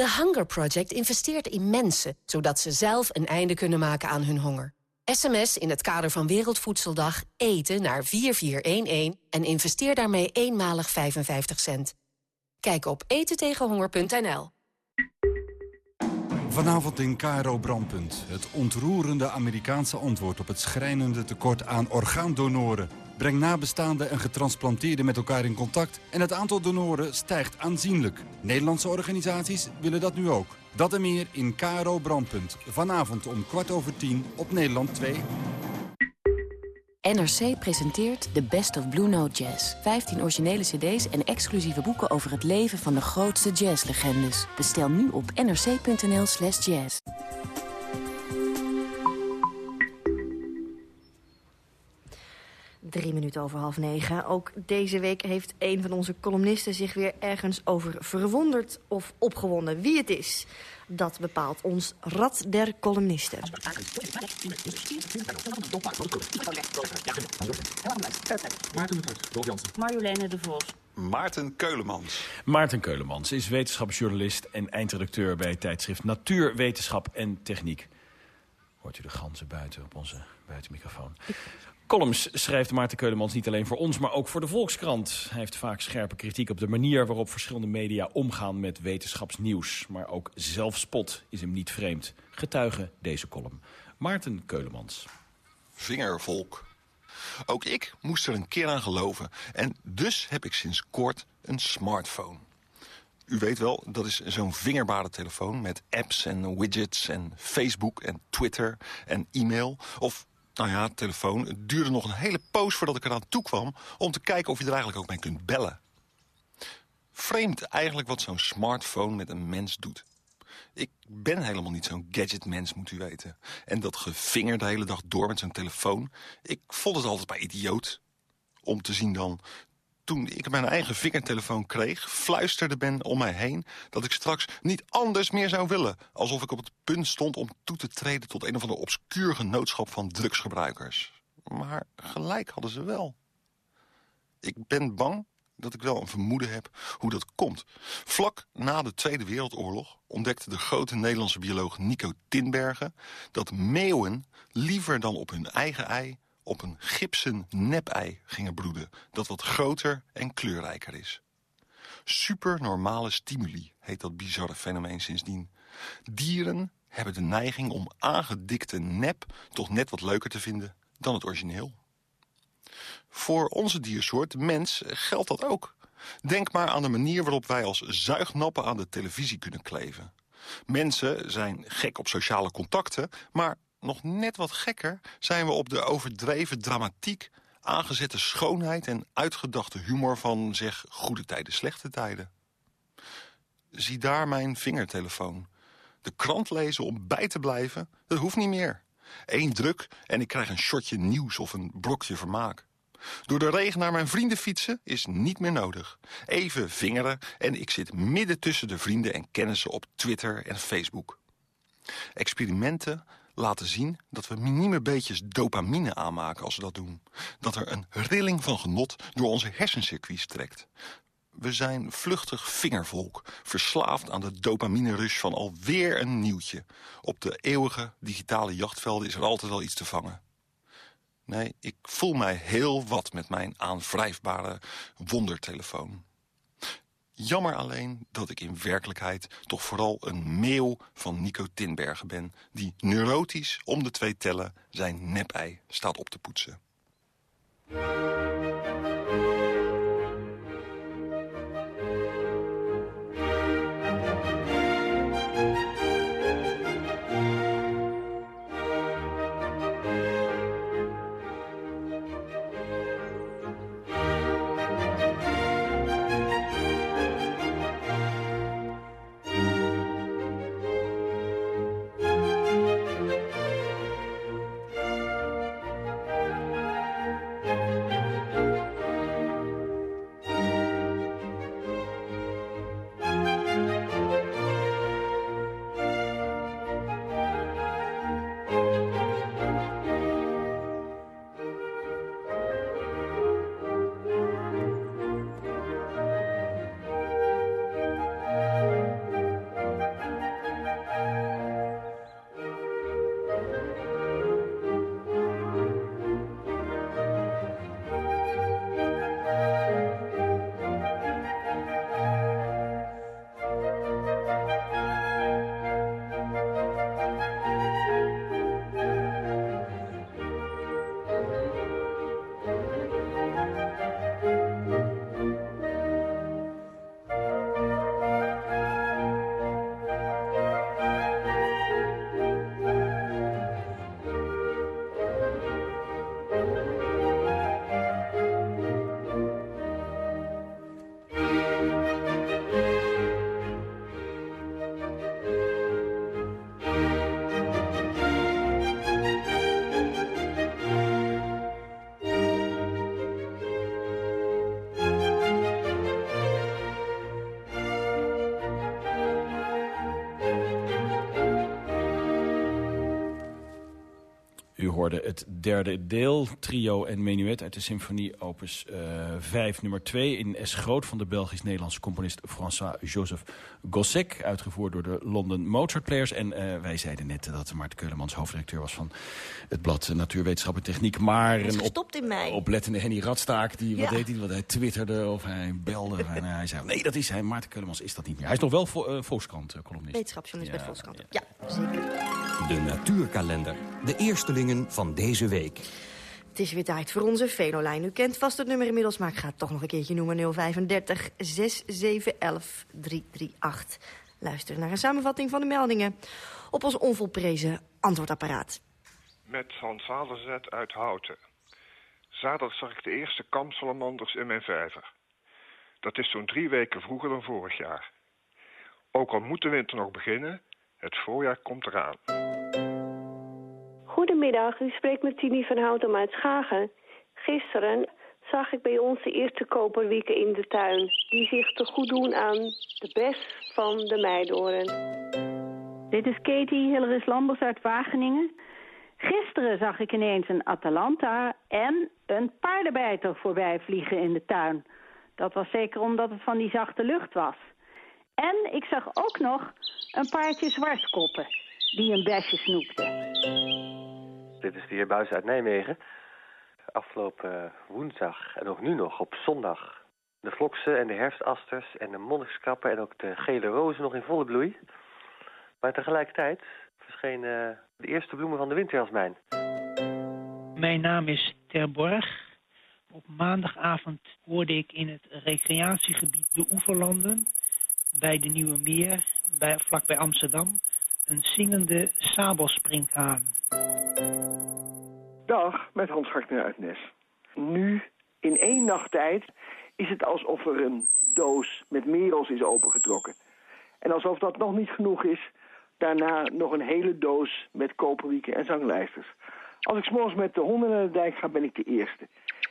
The Hunger Project investeert in mensen... zodat ze zelf een einde kunnen maken aan hun honger. SMS in het kader van Wereldvoedseldag eten naar 4411... en investeer daarmee eenmalig 55 cent. Kijk op etentegenhonger.nl. Vanavond in KRO Brandpunt. Het ontroerende Amerikaanse antwoord op het schrijnende tekort aan orgaandonoren. Breng nabestaanden en getransplanteerden met elkaar in contact... en het aantal donoren stijgt aanzienlijk. Nederlandse organisaties willen dat nu ook. Dat en meer in KRO Brandpunt. Vanavond om kwart over tien op Nederland 2. NRC presenteert The Best of Blue Note Jazz. 15 originele cd's en exclusieve boeken over het leven van de grootste jazzlegendes. Bestel nu op nrc.nl slash jazz. Drie minuten over half negen. Ook deze week heeft een van onze columnisten zich weer ergens over verwonderd of opgewonden. Wie het is, dat bepaalt ons Rad der Columnisten. Marjoleine de Vos. Maarten Keulemans. Maarten Keulemans is wetenschapsjournalist en eindredacteur bij het tijdschrift Natuur, Wetenschap en Techniek. Hoort u de ganzen buiten op onze buitenmicrofoon. Columns schrijft Maarten Keulemans niet alleen voor ons, maar ook voor de Volkskrant. Hij heeft vaak scherpe kritiek op de manier waarop verschillende media omgaan met wetenschapsnieuws. Maar ook zelfspot is hem niet vreemd. Getuige deze column. Maarten Keulemans. Vingervolk. Ook ik moest er een keer aan geloven. En dus heb ik sinds kort een smartphone. U weet wel, dat is zo'n vingerbare telefoon met apps en widgets en Facebook en Twitter en e-mail. Of nou ja, telefoon. Het duurde nog een hele poos voordat ik eraan toe kwam... om te kijken of je er eigenlijk ook mee kunt bellen. Vreemd eigenlijk wat zo'n smartphone met een mens doet. Ik ben helemaal niet zo'n gadgetmens, moet u weten. En dat gevinger de hele dag door met zo'n telefoon... ik vond het altijd maar idioot. Om te zien dan toen ik mijn eigen vingertelefoon kreeg... fluisterde Ben om mij heen dat ik straks niet anders meer zou willen. Alsof ik op het punt stond om toe te treden... tot een of ander obscuur genootschap van drugsgebruikers. Maar gelijk hadden ze wel. Ik ben bang dat ik wel een vermoeden heb hoe dat komt. Vlak na de Tweede Wereldoorlog ontdekte de grote Nederlandse bioloog Nico Tinbergen... dat meeuwen liever dan op hun eigen ei op een gipsen nepei gingen broeden... dat wat groter en kleurrijker is. Supernormale stimuli heet dat bizarre fenomeen sindsdien. Dieren hebben de neiging om aangedikte nep toch net wat leuker te vinden dan het origineel. Voor onze diersoort, mens, geldt dat ook. Denk maar aan de manier waarop wij als zuignappen aan de televisie kunnen kleven. Mensen zijn gek op sociale contacten, maar nog net wat gekker zijn we op de overdreven dramatiek... aangezette schoonheid en uitgedachte humor van, zeg, goede tijden, slechte tijden. Zie daar mijn vingertelefoon. De krant lezen om bij te blijven, dat hoeft niet meer. Eén druk en ik krijg een shotje nieuws of een brokje vermaak. Door de regen naar mijn vrienden fietsen is niet meer nodig. Even vingeren en ik zit midden tussen de vrienden en kennissen op Twitter en Facebook. Experimenten laten zien dat we minieme beetjes dopamine aanmaken als we dat doen. Dat er een rilling van genot door onze hersencircuits trekt. We zijn vluchtig vingervolk, verslaafd aan de dopamine-rush van alweer een nieuwtje. Op de eeuwige digitale jachtvelden is er altijd wel iets te vangen. Nee, ik voel mij heel wat met mijn aanwrijfbare wondertelefoon. Jammer alleen dat ik in werkelijkheid toch vooral een meeuw van Nico Tinbergen ben... die neurotisch om de twee tellen zijn nepei staat op te poetsen. Hoorde het derde deel, trio en menuet uit de symfonie opus uh, 5 nummer 2 in S groot van de Belgisch-Nederlandse componist François-Joseph Gossec, uitgevoerd door de London Mozart Players. En uh, wij zeiden net dat Maarten Keulemans hoofdredacteur was van het blad Natuurwetenschap en Techniek. Maar een op, in mij. oplettende Henny Radstaak, die, wat ja. deed hij? Wat hij twitterde of hij belde. en hij zei, nee dat is hij, Maarten Keulemans is dat niet meer. Hij is nog wel vo uh, Volkskrant-columnist. Wetenschapsjournalist bij Volkskrant, ja. ja, zeker. De Natuurkalender, de eerstelingen van deze week. Het is weer tijd voor onze Venolijn. U kent vast het nummer inmiddels, maar ik ga het toch nog een keertje noemen. 035 6711 338. Luister naar een samenvatting van de meldingen op ons onvolprezen antwoordapparaat. Met Hans Zalerzet uit Houten. Zaterdag zag ik de eerste kamsalamanders in mijn vijver. Dat is zo'n drie weken vroeger dan vorig jaar. Ook al moet de winter nog beginnen, het voorjaar komt eraan. Goedemiddag, u spreekt met Tini van Houten uit Schagen. Gisteren zag ik bij ons de eerste koperwieken in de tuin... die zich te goed doen aan de best van de meidoren. Dit is Katie Hilleris Lambers uit Wageningen. Gisteren zag ik ineens een Atalanta en een paardenbijter voorbij vliegen in de tuin. Dat was zeker omdat het van die zachte lucht was. En ik zag ook nog een paardje zwartkoppen die een besje snoepte. Dit is de heer Buis uit Nijmegen. Afgelopen woensdag en ook nu nog op zondag... de vloksen en de herfstasters en de monnikskappen... en ook de gele rozen nog in volle bloei. Maar tegelijkertijd verschenen de eerste bloemen van de winterjasmijn. Mijn naam is Terborg. Op maandagavond hoorde ik in het recreatiegebied De Oeverlanden... bij de Nieuwe Meer, bij, vlakbij Amsterdam... een zingende sabelsprinkhaan. Met Hans Gartner uit Nes. Nu, in één nacht tijd, is het alsof er een doos met merels is opengetrokken. En alsof dat nog niet genoeg is, Daarna nog een hele doos met koperwieken en zanglijsters. Als ik s'morgens met de honden naar de dijk ga, ben ik de eerste.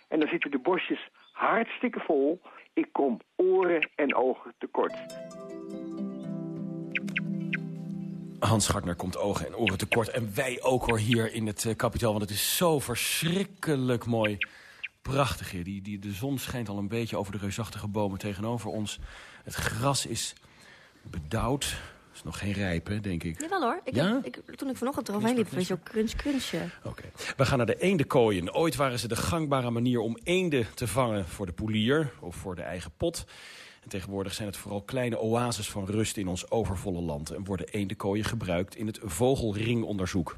En dan zitten de bosjes hartstikke vol. Ik kom oren en ogen tekort. Hans Gartner komt ogen en oren tekort. En wij ook hoor hier in het uh, kapitaal. Want het is zo verschrikkelijk mooi. Prachtig hier. Die, die, de zon schijnt al een beetje over de reusachtige bomen tegenover ons. Het gras is bedauwd. is nog geen rijp, hè, denk ik. Jawel hoor. Ik ja? heb, ik, toen ik vanochtend eroverheen liep, was je ook crunch. Oké. We gaan naar de eendekooien. Ooit waren ze de gangbare manier om eenden te vangen voor de poelier of voor de eigen pot. En tegenwoordig zijn het vooral kleine oases van rust in ons overvolle land... en worden eendekooien gebruikt in het vogelringonderzoek.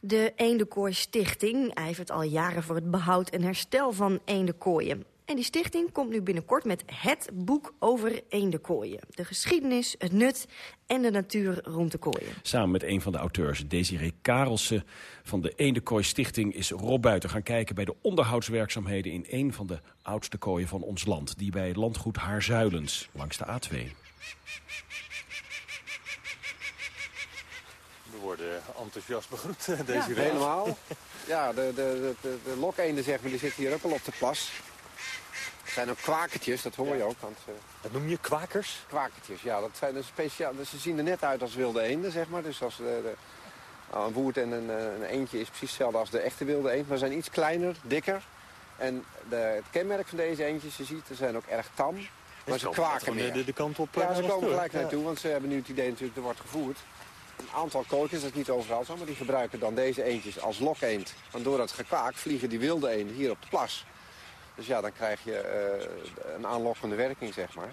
De Eendekooi Stichting ijvert al jaren voor het behoud en herstel van eendekooien. En die stichting komt nu binnenkort met het boek over eendekooien. De geschiedenis, het nut en de natuur rond de kooien. Samen met een van de auteurs, Desiree Karelsen van de Eendekooi Stichting... is Rob Buiten gaan kijken bij de onderhoudswerkzaamheden... in een van de oudste kooien van ons land. Die bij landgoed Haarzuilens, langs de A2. We worden enthousiast begroet, deze ja, helemaal. Ja, de, de, de, de lokeenden zeg maar, die zitten hier ook al op de plas. Het zijn ook kwakertjes, dat hoor je ook. Want, uh, dat noem je kwakers? Kwakertjes, ja. Dat zijn een speciaal, dus ze zien er net uit als wilde eenden, zeg maar. Dus als de, de, nou, een woerd en een, een, eendje is precies hetzelfde als de echte wilde eend. Maar ze zijn iets kleiner, dikker. En de, het kenmerk van deze eendjes, je ziet, ze zijn ook erg tam. Maar ze kwaken meer. De, de, kant op. Ja, ze komen gelijk naartoe, want ze hebben nu het idee natuurlijk, er wordt gevoerd. Een aantal kooikers, dat is niet overal zo, maar die gebruiken dan deze eendjes als lokeend. Want door dat gekwaak vliegen die wilde eenden hier op de plas. Dus ja, dan krijg je uh, een aanlokkende werking, zeg maar.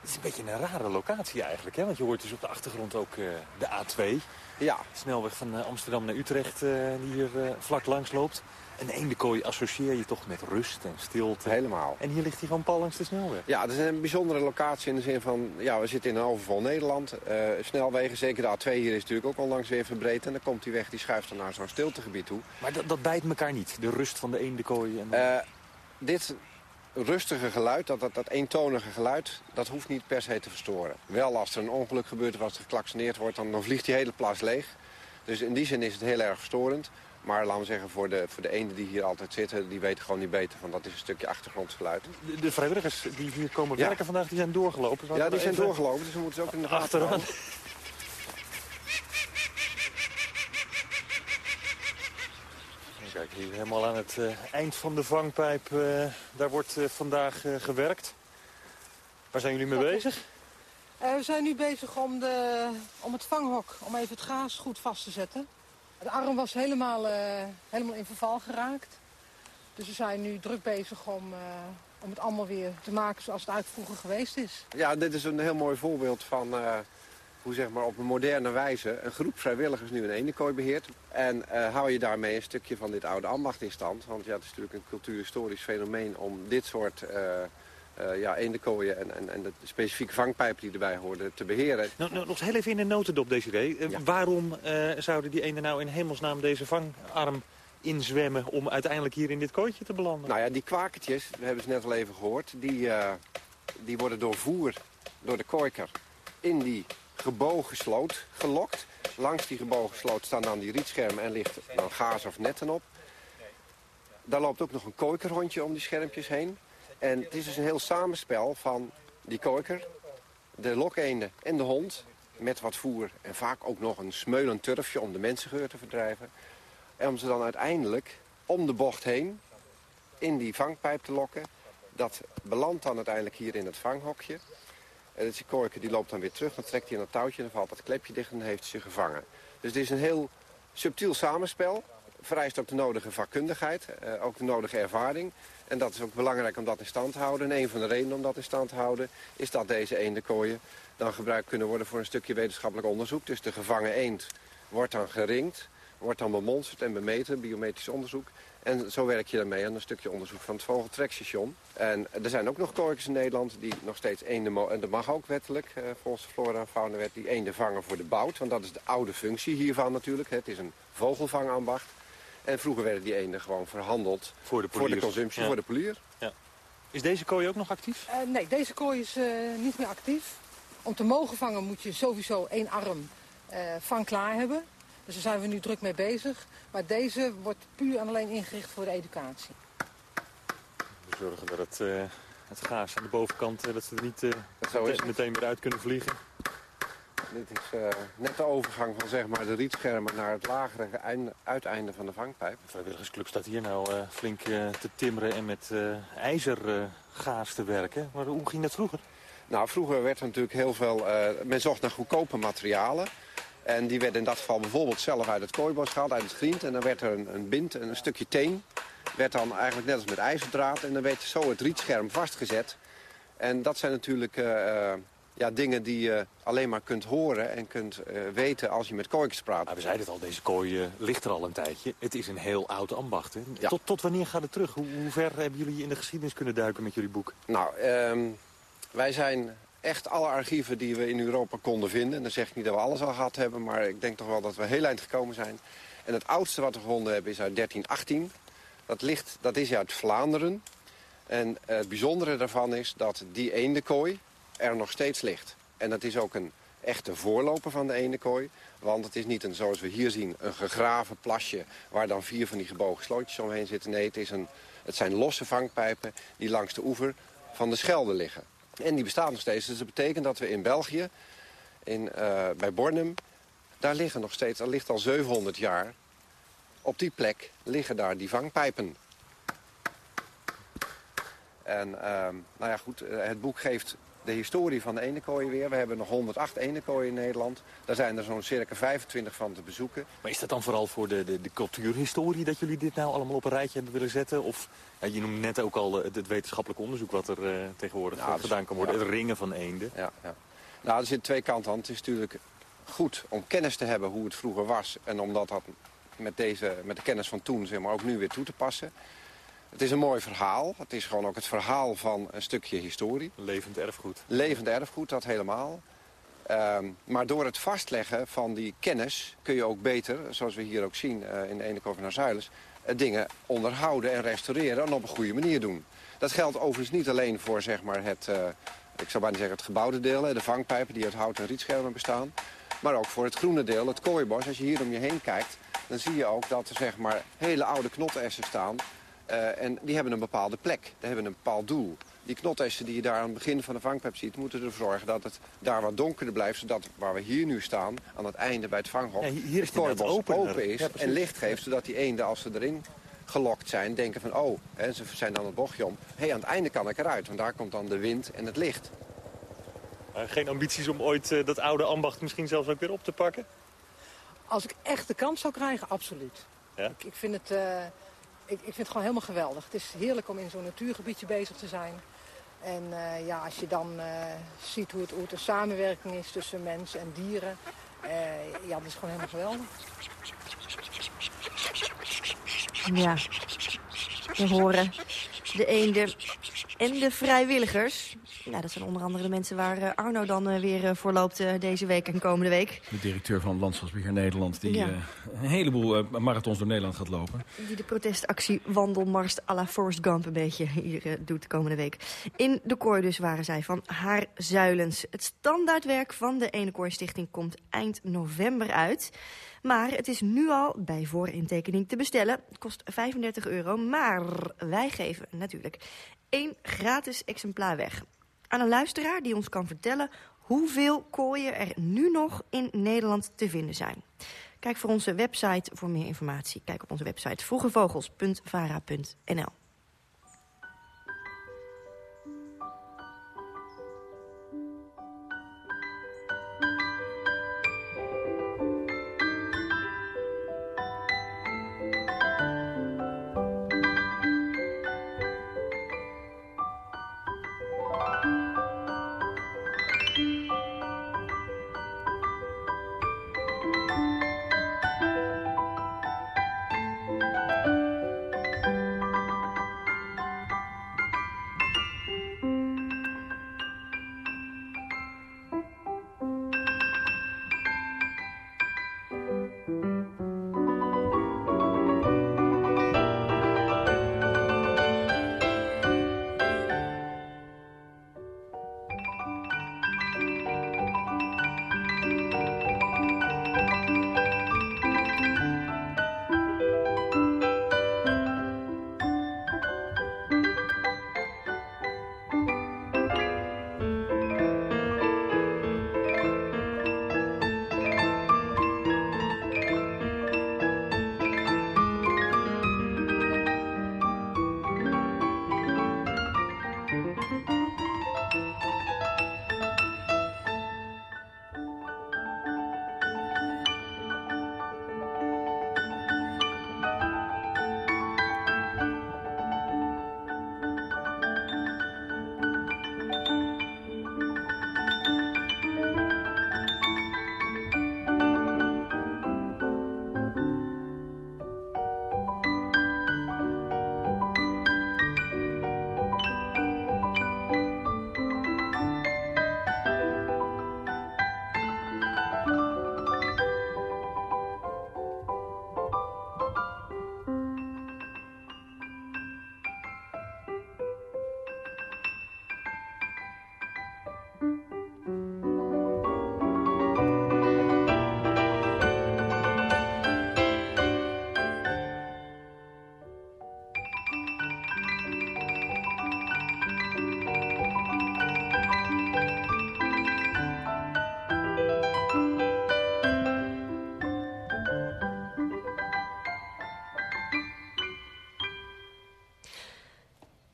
Het is een beetje een rare locatie eigenlijk, hè? Want je hoort dus op de achtergrond ook uh, de A2. Ja. Snelweg van uh, Amsterdam naar Utrecht, die hier vlak langs loopt. Een eendekooi associeer je toch met rust en stilte. Helemaal. En hier ligt hij gewoon pal langs de snelweg. Ja, het is een bijzondere locatie in de zin van... ja, we zitten in een overvol Nederland. snelwegen, zeker de A2 hier is natuurlijk ook onlangs weer verbreed. En dan komt die weg, die schuift dan naar zo'n stiltegebied toe. Maar dat, dat bijt elkaar niet, de rust van de eendekooi? En dit rustige geluid, dat, dat, dat eentonige geluid, dat hoeft niet per se te verstoren. Wel als er een ongeluk gebeurt of als er geklaksoneerd wordt, dan, dan vliegt die hele plaats leeg. Dus in die zin is het heel erg verstorend. Maar laten we zeggen, voor de, voor de eenden die hier altijd zitten, die weten gewoon niet beter. Van dat is een stukje achtergrondgeluid. De, de vrijwilligers die hier komen werken vandaag, die zijn doorgelopen. Ja, die zijn doorgelopen, dus we moeten ze ook in de gaten Achteraan. (laughs) Kijk, hier helemaal aan het uh, eind van de vangpijp, uh, daar wordt uh, vandaag gewerkt. Waar zijn jullie mee bezig? we zijn nu bezig om, de, om het vanghok, om even het gaas goed vast te zetten. De arm was helemaal, helemaal in verval geraakt. Dus we zijn nu druk bezig om, om het allemaal weer te maken zoals het uit vroeger geweest is. Ja, dit is een heel mooi voorbeeld van hoe zeg maar op een moderne wijze een groep vrijwilligers nu een eendekooi beheert. En uh, hou je daarmee een stukje van dit oude ambacht in stand. Want ja, het is natuurlijk een cultuurhistorisch fenomeen om dit soort uh, uh, ja, eendekooien en, en, en de specifieke vangpijpen die erbij hoorden te beheren. Nou, nou, nog heel even in de notendop, deze idee. Ja. Waarom zouden die eenden nou in hemelsnaam deze vangarm inzwemmen om uiteindelijk hier in dit kooitje te belanden? Nou ja, die kwakertjes, we hebben ze net al even gehoord, die, die worden door voer, door de kooiker, in die gebogen sloot gelokt. Langs die gebogen sloot staan dan die rietschermen en ligt dan gaas of netten op. Daar loopt ook nog een kooikerhondje om die schermpjes heen. En het is dus een heel samenspel van die kooiker, de lokeenden en de hond... met wat voer en vaak ook nog een smeulend turfje om de mensengeur te verdrijven. En om ze dan uiteindelijk om de bocht heen in die vangpijp te lokken. Dat belandt dan uiteindelijk hier in het vanghokje. En die kooiker die loopt dan weer terug, dan trekt hij aan het touwtje... en dan valt dat klepje dicht en dan heeft hij ze gevangen. Dus het is een heel subtiel samenspel. Vereist ook de nodige vakkundigheid, eh, ook de nodige ervaring. En dat is ook belangrijk om dat in stand te houden. En een van de redenen om dat in stand te houden... is dat deze eendekooien dan gebruikt kunnen worden voor een stukje wetenschappelijk onderzoek. Dus de gevangen eend wordt dan geringd, wordt dan bemonsterd en bemeten, biometrisch onderzoek. En zo werk je daarmee aan een stukje onderzoek van het vogeltrekstation. En er zijn ook nog kooikers in Nederland die nog steeds eenden... en dat mag ook wettelijk, eh, volgens de Flora en Faunawet... die eenden vangen voor de bout. Want dat is de oude functie hiervan natuurlijk. Het is een vogelvangambacht. En vroeger werden die eenden gewoon verhandeld... Voor de, voor de consumptie, ja. voor de polier. Ja. Is deze kooi ook nog actief? Uh, nee, deze kooi is uh, niet meer actief. Om te mogen vangen moet je sowieso één arm eh, vang klaar hebben. Dus daar zijn we nu druk mee bezig. Maar deze wordt puur en alleen ingericht voor de educatie. We zorgen dat het, uh, het gaas aan de bovenkant, uh, dat ze er niet uh, zo meteen weer uit kunnen vliegen. Dit is net de overgang van zeg maar, de rietschermen naar het lagere einde, uiteinde van de vangpijp. De vrijwilligersclub staat hier nou flink te timmeren en met ijzergaas te werken. Maar hoe ging dat vroeger? Nou, vroeger werd er natuurlijk heel veel... men zocht naar goedkope materialen. En die werden in dat geval bijvoorbeeld zelf uit het kooibos gehaald, uit het griend. En dan werd er een, een bint, een stukje teen. Werd dan eigenlijk net als met ijzerdraad. En dan werd zo het rietscherm vastgezet. En dat zijn natuurlijk uh, ja, dingen die je alleen maar kunt horen en kunt uh, weten als je met kooikers praat. Maar we zeiden het al, deze kooi ligt er al een tijdje. Het is een heel oud ambacht. Hè? Ja. Tot, tot wanneer gaat het terug? Hoe, hoe, ver hebben jullie in de geschiedenis kunnen duiken met jullie boek? Nou, um, wij zijn echt alle archieven die we in Europa konden vinden. En dan zeg ik niet dat we alles al gehad hebben, maar ik denk toch wel dat we heel eind gekomen zijn. En het oudste wat we gevonden hebben is uit 1318. Dat, ligt, dat is uit Vlaanderen. En het bijzondere daarvan is dat die eendenkooi er nog steeds ligt. En dat is ook een echte voorloper van de eendenkooi. Want het is niet een, zoals we hier zien, een gegraven plasje... waar dan vier van die gebogen slootjes omheen zitten. Nee, het, is een, het zijn losse vangpijpen die langs de oever van de Schelde liggen. En die bestaat nog steeds. Dus dat betekent dat we in België, in, uh, bij Bornem... daar liggen nog steeds, dat ligt al 700 jaar... op die plek liggen daar die vangpijpen. En uh, nou ja, goed, uh, het boek geeft de historie van de eenekooien weer. We hebben nog 108 eenekooien in Nederland. Daar zijn er zo'n circa 25 van te bezoeken. Maar is dat dan vooral voor de, de, de cultuurhistorie dat jullie dit nou allemaal op een rijtje hebben willen zetten? Of ja, je noemde net ook al het, het wetenschappelijk onderzoek wat er uh, tegenwoordig ja, gedaan kan worden. Ja. Het ringen van eenden. Ja, ja. Nou, er zit twee kanten aan. Het is natuurlijk goed om kennis te hebben hoe het vroeger was. En om dat met, deze, met de kennis van toen zeg maar, ook nu weer toe te passen. Het is een mooi verhaal. Het is gewoon ook het verhaal van een stukje historie. Levend erfgoed. Levend erfgoed, dat helemaal. Um, maar door het vastleggen van die kennis kun je ook beter, zoals we hier ook zien uh, in de ene naar Zuilens, uh, dingen onderhouden en restaureren en op een goede manier doen. Dat geldt overigens niet alleen voor zeg maar, het, uh, ik zou bijna zeggen het gebouwde deel, de vangpijpen die uit hout en rietschermen bestaan. Maar ook voor het groene deel, het kooibos. Als je hier om je heen kijkt, dan zie je ook dat er zeg maar, hele oude knotessen staan uh, en die hebben een bepaalde plek. Die hebben een bepaald doel. Die knotessen die je daar aan het begin van de vangpijp ziet... moeten ervoor zorgen dat het daar wat donkerder blijft... zodat waar we hier nu staan, aan het einde bij het vanghok... Ja, hier is het open, open is en licht geeft... zodat die eenden, als ze erin gelokt zijn, denken van... oh, hè, ze zijn dan het bochtje om. Hé, hey, aan het einde kan ik eruit, want daar komt dan de wind en het licht. Uh, geen ambities om ooit uh, dat oude ambacht misschien zelfs ook weer op te pakken? Als ik echt de kans zou krijgen, absoluut. Ja? Ik, ik vind het ik, ik vind het gewoon helemaal geweldig. Het is heerlijk om in zo'n natuurgebiedje bezig te zijn. En uh, ja, als je dan uh, ziet hoe het, hoe samenwerking is tussen mensen en dieren. Uh, ja, dat is gewoon helemaal geweldig. Ja, we horen de eenden en de vrijwilligers. Ja, dat zijn onder andere de mensen waar eh, Arno dan eh, weer eh, voor loopt deze week en komende week. De directeur van Landschapsbeheer Nederland, die ja. een heleboel marathons door Nederland gaat lopen. Die de protestactie Wandelmars à la Forrest Gump een beetje hier doet de komende week. In de kooi dus waren zij van haar zuilens. Het standaardwerk van de Ene Kooi Stichting komt eind november uit. Maar het is nu al bij voorintekening te bestellen. Het kost 35 euro, maar wij geven natuurlijk één gratis exemplaar weg. Aan een luisteraar die ons kan vertellen hoeveel kooien er nu nog in Nederland te vinden zijn. Kijk voor onze website voor meer informatie. Kijk op onze website vroegevogels.vara.nl.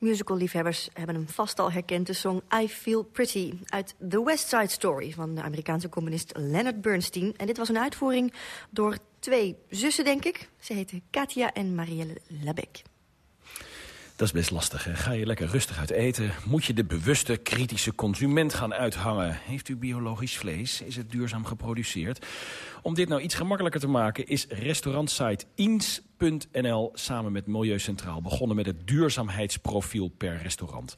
Musical-liefhebbers hebben hem vast al herkend, de song I Feel Pretty... uit The West Side Story van de Amerikaanse componist Leonard Bernstein. En dit was een uitvoering door twee zussen, denk ik. Ze heten Katia en Marielle Labec. Dat is best lastig. Hè? Ga je lekker rustig uit eten? Moet je de bewuste, kritische consument gaan uithangen? Heeft u biologisch vlees? Is het duurzaam geproduceerd? Om dit nou iets gemakkelijker te maken... is restaurantsite eens.nl samen met Milieu Centraal begonnen met het duurzaamheidsprofiel per restaurant.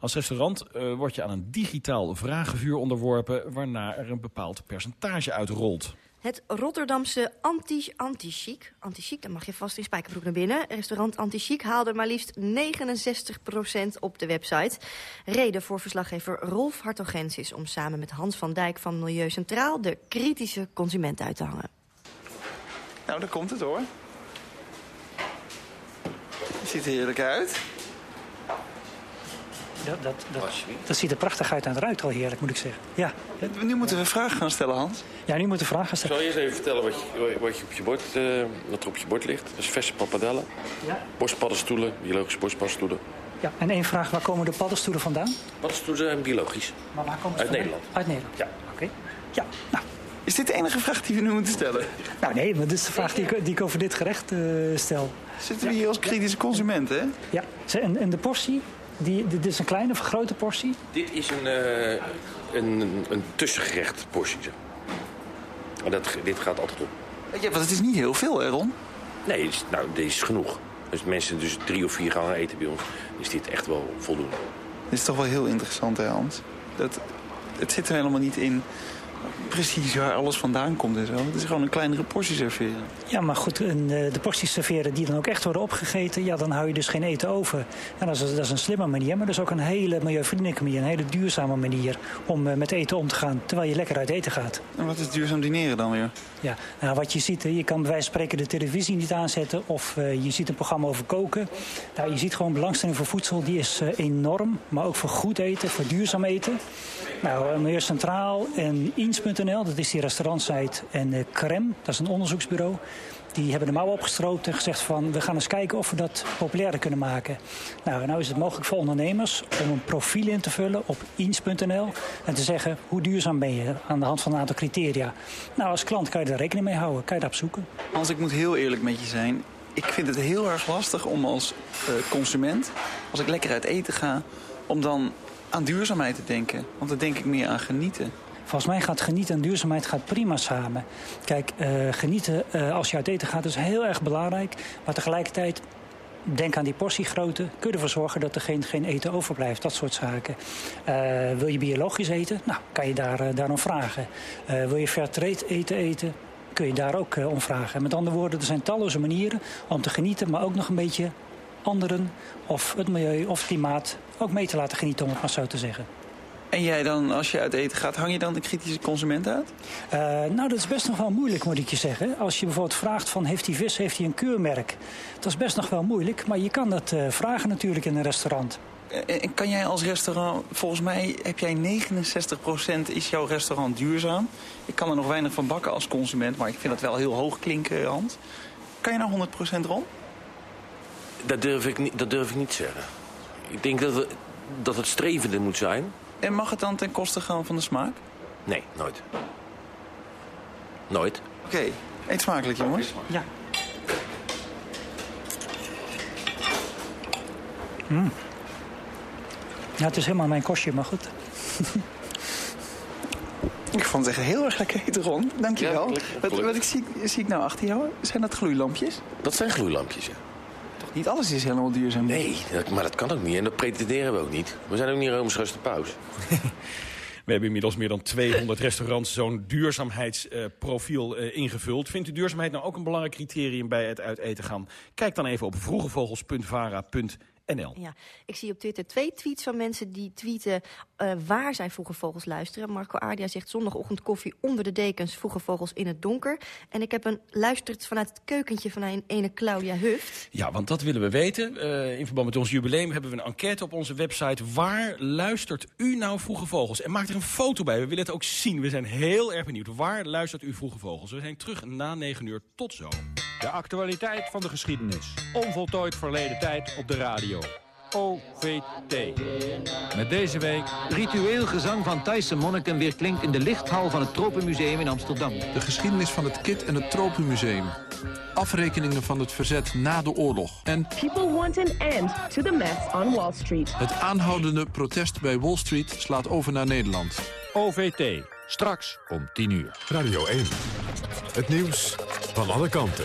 Als restaurant uh, word je aan een digitaal vragenvuur onderworpen... waarna er een bepaald percentage uitrolt. Het Rotterdamse anti-chic, anti-chic, dan mag je vast in spijkerbroek naar binnen. Restaurant anti-chic haalde maar liefst 69% op de website. Reden voor verslaggever Rolf Hartogensis om samen met Hans van Dijk van Milieu Centraal de kritische consument uit te hangen. Nou, daar komt het hoor. Ziet er heerlijk uit. Dat, dat, dat, dat, ziet er prachtig uit en het ruikt al heerlijk, moet ik zeggen. Ja. Nu moeten we vragen gaan stellen, Hans. Ja, nu moeten we vragen gaan stellen. Zal je eens even vertellen wat, je, wat, je op je bord, uh, wat er op je bord ligt? Dat is verse pappardellen, ja. borstpaddenstoelen, biologische borstpaddenstoelen. Ja, en één vraag, waar komen de paddenstoelen vandaan? Paddenstoelen zijn biologisch. Maar waar komen ze Uit Nederland. Uit Nederland? Ja. Oké. Ja, nou. Is dit de enige vraag die we nu moeten stellen? (laughs) Nou nee, maar dit is de vraag die ik, die ik over dit gerecht uh, stel. Zitten we hier als kritische consumenten, hè? Ja, en, en de portie, die, dit is een kleine of grote portie? Dit is een, uh, een, een tussengerecht portie. Maar dat, dit gaat altijd op. Ja, want het is niet heel veel, hè, Ron? Nee, is, nou, dit is genoeg. Als mensen dus drie of vier gaan eten bij ons, is dit echt wel voldoende. Dit is toch wel heel interessant, hè, Hans? Dat, het zit er helemaal niet in precies waar alles vandaan komt en zo. Het is gewoon een kleinere portie serveren. Ja, maar goed, en, de porties serveren die dan ook echt worden opgegeten... ja, dan hou je dus geen eten over. En dat is, dat is een slimme manier, maar dat is ook een hele milieuvriendelijke manier... een hele duurzame manier om met eten om te gaan... terwijl je lekker uit eten gaat. En wat is duurzaam dineren dan weer? Ja, nou, wat je ziet, je kan bij wijze van spreken de televisie niet aanzetten... of uh, je ziet een programma over koken. Nou, je ziet gewoon belangstelling voor voedsel, die is enorm. Maar ook voor goed eten, voor duurzaam eten. Nou, Milieu Centraal en Eens.nl, dat is die restaurantsite. En uh, Crem, dat is een onderzoeksbureau. Die hebben de mouw opgestroopt en gezegd van... we gaan eens kijken of we dat populairder kunnen maken. Nou, nou is het mogelijk voor ondernemers om een profiel in te vullen op eens.nl... en te zeggen, hoe duurzaam ben je aan de hand van een aantal criteria. Nou, als klant kan je daar rekening mee houden, kan je daar op zoeken. Hans, ik moet heel eerlijk met je zijn. Ik vind het heel erg lastig om als uh, consument, als ik lekker uit eten ga... om dan aan duurzaamheid te denken. Want dan denk ik meer aan genieten. Volgens mij gaat genieten en duurzaamheid gaat prima samen. Kijk, uh, genieten uh, als je uit eten gaat is heel erg belangrijk. Maar tegelijkertijd, denk aan die portiegrootte. Kun je ervoor zorgen dat er geen, geen eten overblijft. Dat soort zaken. Uh, wil je biologisch eten? Nou, kan je daar, daarom vragen. wil je fairtrade eten eten? Kun je daar ook om vragen. Met andere woorden, er zijn talloze manieren om te genieten... maar ook nog een beetje anderen of het milieu of het klimaat ook mee te laten genieten, om het maar zo te zeggen. En jij dan, als je uit eten gaat, hang je dan de kritische consument uit? Uh, nou, dat is best nog wel moeilijk, moet ik je zeggen. Als je bijvoorbeeld vraagt van, heeft die vis heeft hij een keurmerk? Dat is best nog wel moeilijk, maar je kan dat uh, vragen natuurlijk in een restaurant. En kan jij als restaurant, volgens mij heb jij 69% is jouw restaurant duurzaam. Ik kan er nog weinig van bakken als consument, maar ik vind dat wel heel hoog klinken, Hans. Kan je nou 100% rond? Dat durf ik niet, dat durf ik niet zeggen. Ik denk dat, we, dat het strevende moet zijn. En mag het dan ten koste gaan van de smaak? Nee, nooit. Nooit. Oké, okay. eet smakelijk jongens. Ja. Mm. Ja, het is helemaal mijn kostje, maar goed. (laughs) ik vond het echt heel erg lekker eten, (laughs) Ron. Dankjewel. Ja, wat, wat ik zie, zie ik nou achter jou, zijn dat gloeilampjes? Dat zijn gloeilampjes, ja. Niet alles is helemaal duurzaam. Nee, maar dat kan ook niet. En dat pretenderen we ook niet. We zijn ook niet Rooms Paus. (laughs) We hebben inmiddels meer dan 200 restaurants zo'n duurzaamheidsprofiel uh, uh, ingevuld. Vindt u duurzaamheid nou ook een belangrijk criterium bij het uit eten gaan? Kijk dan even op vroegevogels.vara.nl NL. Ja, ik zie op Twitter twee tweets van mensen die tweeten uh, waar zij Vroege Vogels luisteren. Marco Aardia zegt zondagochtend koffie onder de dekens, Vroege Vogels in het donker. En ik heb een luisterd vanuit het keukentje van een ene Claudia Huft. Ja, want dat willen we weten. Uh, in verband met ons jubileum hebben we een enquête op onze website. Waar luistert u nou Vroege Vogels? En maak er een foto bij, we willen het ook zien. We zijn heel erg benieuwd. Waar luistert u Vroege Vogels? We zijn terug na 9 uur. Tot zo. De actualiteit van de geschiedenis. Onvoltooid verleden tijd op de radio. OVT. Met deze week... Ritueel gezang van Thaise monniken weer klinkt in de lichthal van het Tropenmuseum in Amsterdam. De geschiedenis van het KIT en het Tropenmuseum. Afrekeningen van het verzet na de oorlog. En People want an end to the mess on Wall Street. het aanhoudende protest bij Wall Street slaat over naar Nederland. OVT. Straks om 10 uur. Radio 1. Het nieuws van alle kanten.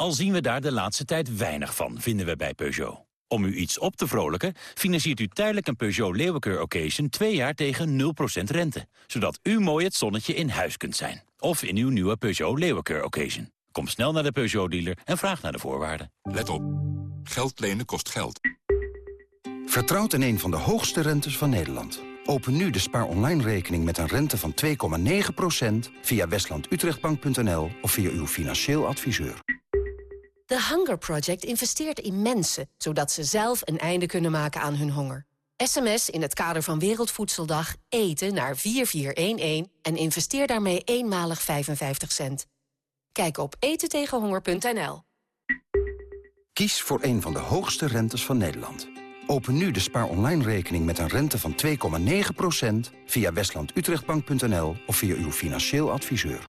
Al zien we daar de laatste tijd weinig van, vinden we bij Peugeot. Om u iets op te vrolijken, financiert u tijdelijk een Peugeot Leeuwenkeur Occasion... twee jaar tegen 0% rente. Zodat u mooi het zonnetje in huis kunt zijn. Of in uw nieuwe Peugeot Leeuwenkeur Occasion. Kom snel naar de Peugeot-dealer en vraag naar de voorwaarden. Let op. Geld lenen kost geld. Vertrouwt in een van de hoogste rentes van Nederland. Open nu de Spaar Online rekening met een rente van 2,9% via westlandutrechtbank.nl of via uw financieel adviseur. The Hunger Project investeert in mensen, zodat ze zelf een einde kunnen maken aan hun honger. SMS in het kader van Wereldvoedseldag eten naar 4411 en investeer daarmee eenmalig 55 cent. Kijk op etentegenhonger.nl. Kies voor een van de hoogste rentes van Nederland. Open nu de Spaar Online rekening met een rente van 2,9% via westlandutrechtbank.nl of via uw financieel adviseur.